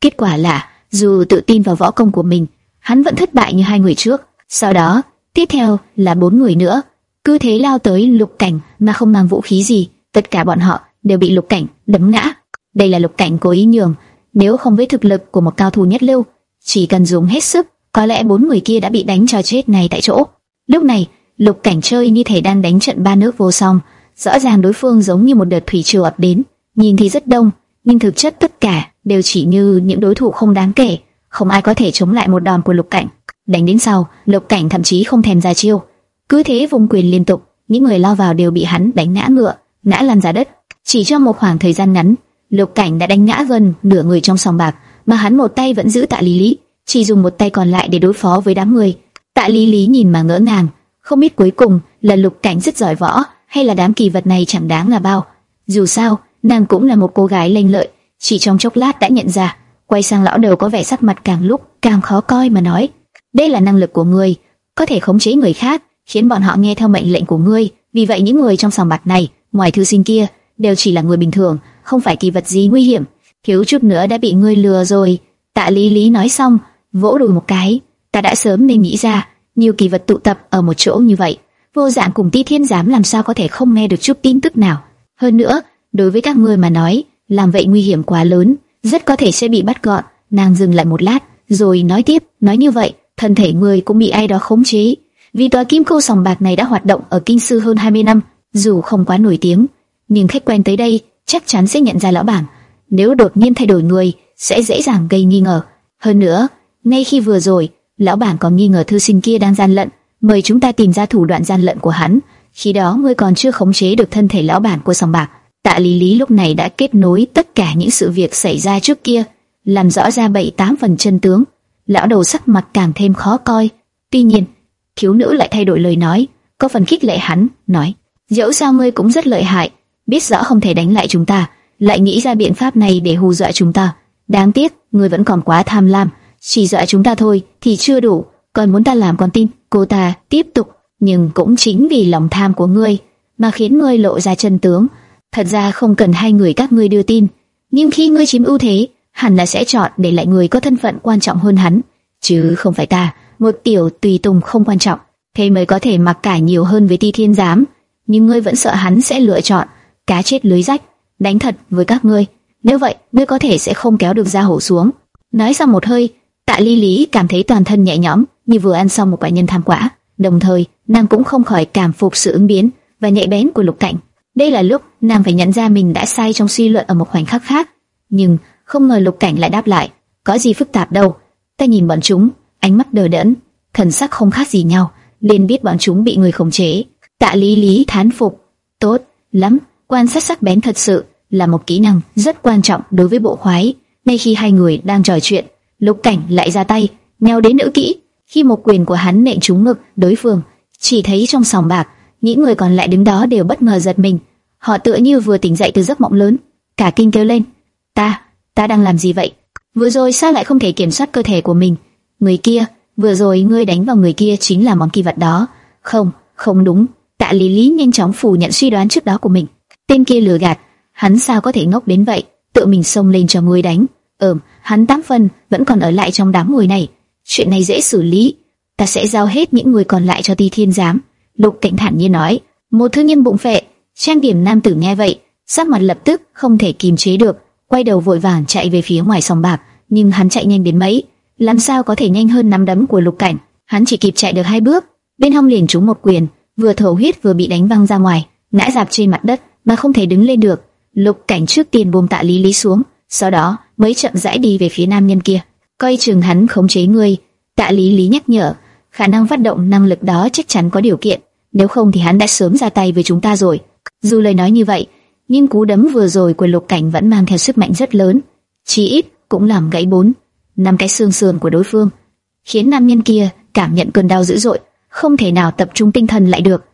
Kết quả là, dù tự tin vào võ công của mình, hắn vẫn thất bại như hai người trước. Sau đó, tiếp theo là bốn người nữa, cứ thế lao tới Lục Cảnh mà không mang vũ khí gì, tất cả bọn họ đều bị Lục Cảnh đấm ngã. Đây là Lục Cảnh cố ý nhường, nếu không với thực lực của một cao thủ nhất lưu, chỉ cần dùng hết sức, có lẽ bốn người kia đã bị đánh cho chết ngay tại chỗ. Lúc này, Lục Cảnh chơi như thể đang đánh trận ba nước vô song, rõ ràng đối phương giống như một đợt thủy triều ập đến, nhìn thì rất đông, nhưng thực chất tất cả đều chỉ như những đối thủ không đáng kể, không ai có thể chống lại một đòn của Lục Cảnh. Đánh đến sau, Lục Cảnh thậm chí không thèm ra chiêu, cứ thế vùng quyền liên tục, những người lao vào đều bị hắn đánh ngã ngựa, ngã lăn ra đất. Chỉ trong một khoảng thời gian ngắn, Lục Cảnh đã đánh ngã gần nửa người trong sòng bạc, mà hắn một tay vẫn giữ Tạ Lý Lý, chỉ dùng một tay còn lại để đối phó với đám người. Tạ Lý Lý nhìn mà ngỡ ngàng, không biết cuối cùng là Lục Cảnh rất giỏi võ, hay là đám kỳ vật này chẳng đáng là bao. Dù sao, nàng cũng là một cô gái lanh lợi, chỉ trong chốc lát đã nhận ra, quay sang lão đầu có vẻ sắc mặt càng lúc càng khó coi mà nói, đây là năng lực của ngươi, có thể khống chế người khác, khiến bọn họ nghe theo mệnh lệnh của ngươi. Vì vậy những người trong sòng bạc này, ngoài thư sinh kia, đều chỉ là người bình thường, không phải kỳ vật gì nguy hiểm. Thiếu chút nữa đã bị ngươi lừa rồi. Tạ Lý Lý nói xong, vỗ đùi một cái. Ta đã sớm nên nghĩ ra, nhiều kỳ vật tụ tập ở một chỗ như vậy, vô dạng cùng Ti Thiên giám làm sao có thể không nghe được chút tin tức nào. Hơn nữa, đối với các ngươi mà nói, làm vậy nguy hiểm quá lớn, rất có thể sẽ bị bắt gọn. Nàng dừng lại một lát, rồi nói tiếp, nói như vậy, thân thể ngươi cũng bị ai đó khống chế. Vì tòa kim cô sòng bạc này đã hoạt động ở kinh sư hơn 20 năm, dù không quá nổi tiếng, nhưng khách quen tới đây chắc chắn sẽ nhận ra lão bản. Nếu đột nhiên thay đổi người, sẽ dễ dàng gây nghi ngờ. Hơn nữa, ngay khi vừa rồi, lão bản còn nghi ngờ thư sinh kia đang gian lận, mời chúng ta tìm ra thủ đoạn gian lận của hắn. Khi đó ngươi còn chưa khống chế được thân thể lão bản của sòng bạc. Tạ Lý Lý lúc này đã kết nối tất cả những sự việc xảy ra trước kia, làm rõ ra bảy tám phần chân tướng. Lão đầu sắc mặt càng thêm khó coi. Tuy nhiên, thiếu nữ lại thay đổi lời nói, có phần khích lệ hắn, nói: dẫu sao ngươi cũng rất lợi hại, biết rõ không thể đánh lại chúng ta, lại nghĩ ra biện pháp này để hù dọa chúng ta. Đáng tiếc, ngươi vẫn còn quá tham lam, chỉ dọa chúng ta thôi thì chưa đủ, còn muốn ta làm con tin. Cô ta tiếp tục, nhưng cũng chính vì lòng tham của ngươi mà khiến ngươi lộ ra chân tướng. Thật ra không cần hai người các ngươi đưa tin, nhưng khi ngươi chiếm ưu thế, hẳn là sẽ chọn để lại người có thân phận quan trọng hơn hắn, chứ không phải ta, một tiểu tùy tùng không quan trọng, thế mới có thể mặc cả nhiều hơn với Ti Thiên giám. Nhưng ngươi vẫn sợ hắn sẽ lựa chọn cá chết lưới rách, đánh thật với các ngươi. Nếu vậy, ngươi có thể sẽ không kéo được ra hổ xuống. Nói xong một hơi, Tạ Ly Lý cảm thấy toàn thân nhẹ nhõm, như vừa ăn xong một quả nhân tham quả. Đồng thời, nàng cũng không khỏi cảm phục sự ứng biến và nhạy bén của Lục Cảnh. Đây là lúc nàng phải nhận ra mình đã sai trong suy luận ở một khoảnh khắc khác. Nhưng không ngờ Lục Cảnh lại đáp lại, có gì phức tạp đâu. Ta nhìn bọn chúng, ánh mắt đờ đẫn, thần sắc không khác gì nhau, liền biết bọn chúng bị người khống chế. Tạ Lý Lý thán phục, tốt lắm, quan sát sắc bén thật sự là một kỹ năng rất quan trọng đối với bộ khoái. Ngay khi hai người đang trò chuyện, Lục Cảnh lại ra tay, nhào đến nữ kỹ. Khi một quyền của hắn nện trúng ngực đối phương, chỉ thấy trong sòng bạc, những người còn lại đứng đó đều bất ngờ giật mình. Họ tựa như vừa tỉnh dậy từ giấc mộng lớn, cả kinh kêu lên: "Ta, ta đang làm gì vậy? Vừa rồi sao lại không thể kiểm soát cơ thể của mình? Người kia, vừa rồi ngươi đánh vào người kia chính là món kỳ vật đó." "Không, không đúng." Tạ Lý Lý nhanh chóng phủ nhận suy đoán trước đó của mình. Tên kia lừa gạt, hắn sao có thể ngốc đến vậy, tự mình xông lên cho ngươi đánh. Ừm, hắn tám phần vẫn còn ở lại trong đám người này. Chuyện này dễ xử lý, ta sẽ giao hết những người còn lại cho Ti Thiên giám. Lục Cảnh thản nhiên nói. Một thư nhân bụng phệ, trang điểm nam tử nghe vậy, sắc mặt lập tức không thể kìm chế được, quay đầu vội vàng chạy về phía ngoài sòng bạc. Nhưng hắn chạy nhanh đến mấy, làm sao có thể nhanh hơn nắm đấm của Lục Cảnh? Hắn chỉ kịp chạy được hai bước, bên hông liền trúng một quyền, vừa thổ huyết vừa bị đánh văng ra ngoài, ngã dạp trên mặt đất mà không thể đứng lên được. Lục Cảnh trước tiên buông Tạ Lý Lý xuống, sau đó mới chậm rãi đi về phía nam nhân kia. Coi chừng hắn khống chế ngươi. Tạ Lý Lý nhắc nhở, khả năng phát động năng lực đó chắc chắn có điều kiện, nếu không thì hắn đã sớm ra tay với chúng ta rồi. Dù lời nói như vậy, nhưng cú đấm vừa rồi của Lục Cảnh vẫn mang theo sức mạnh rất lớn, chỉ ít cũng làm gãy bốn, năm cái xương sườn của đối phương, khiến nam nhân kia cảm nhận cơn đau dữ dội, không thể nào tập trung tinh thần lại được.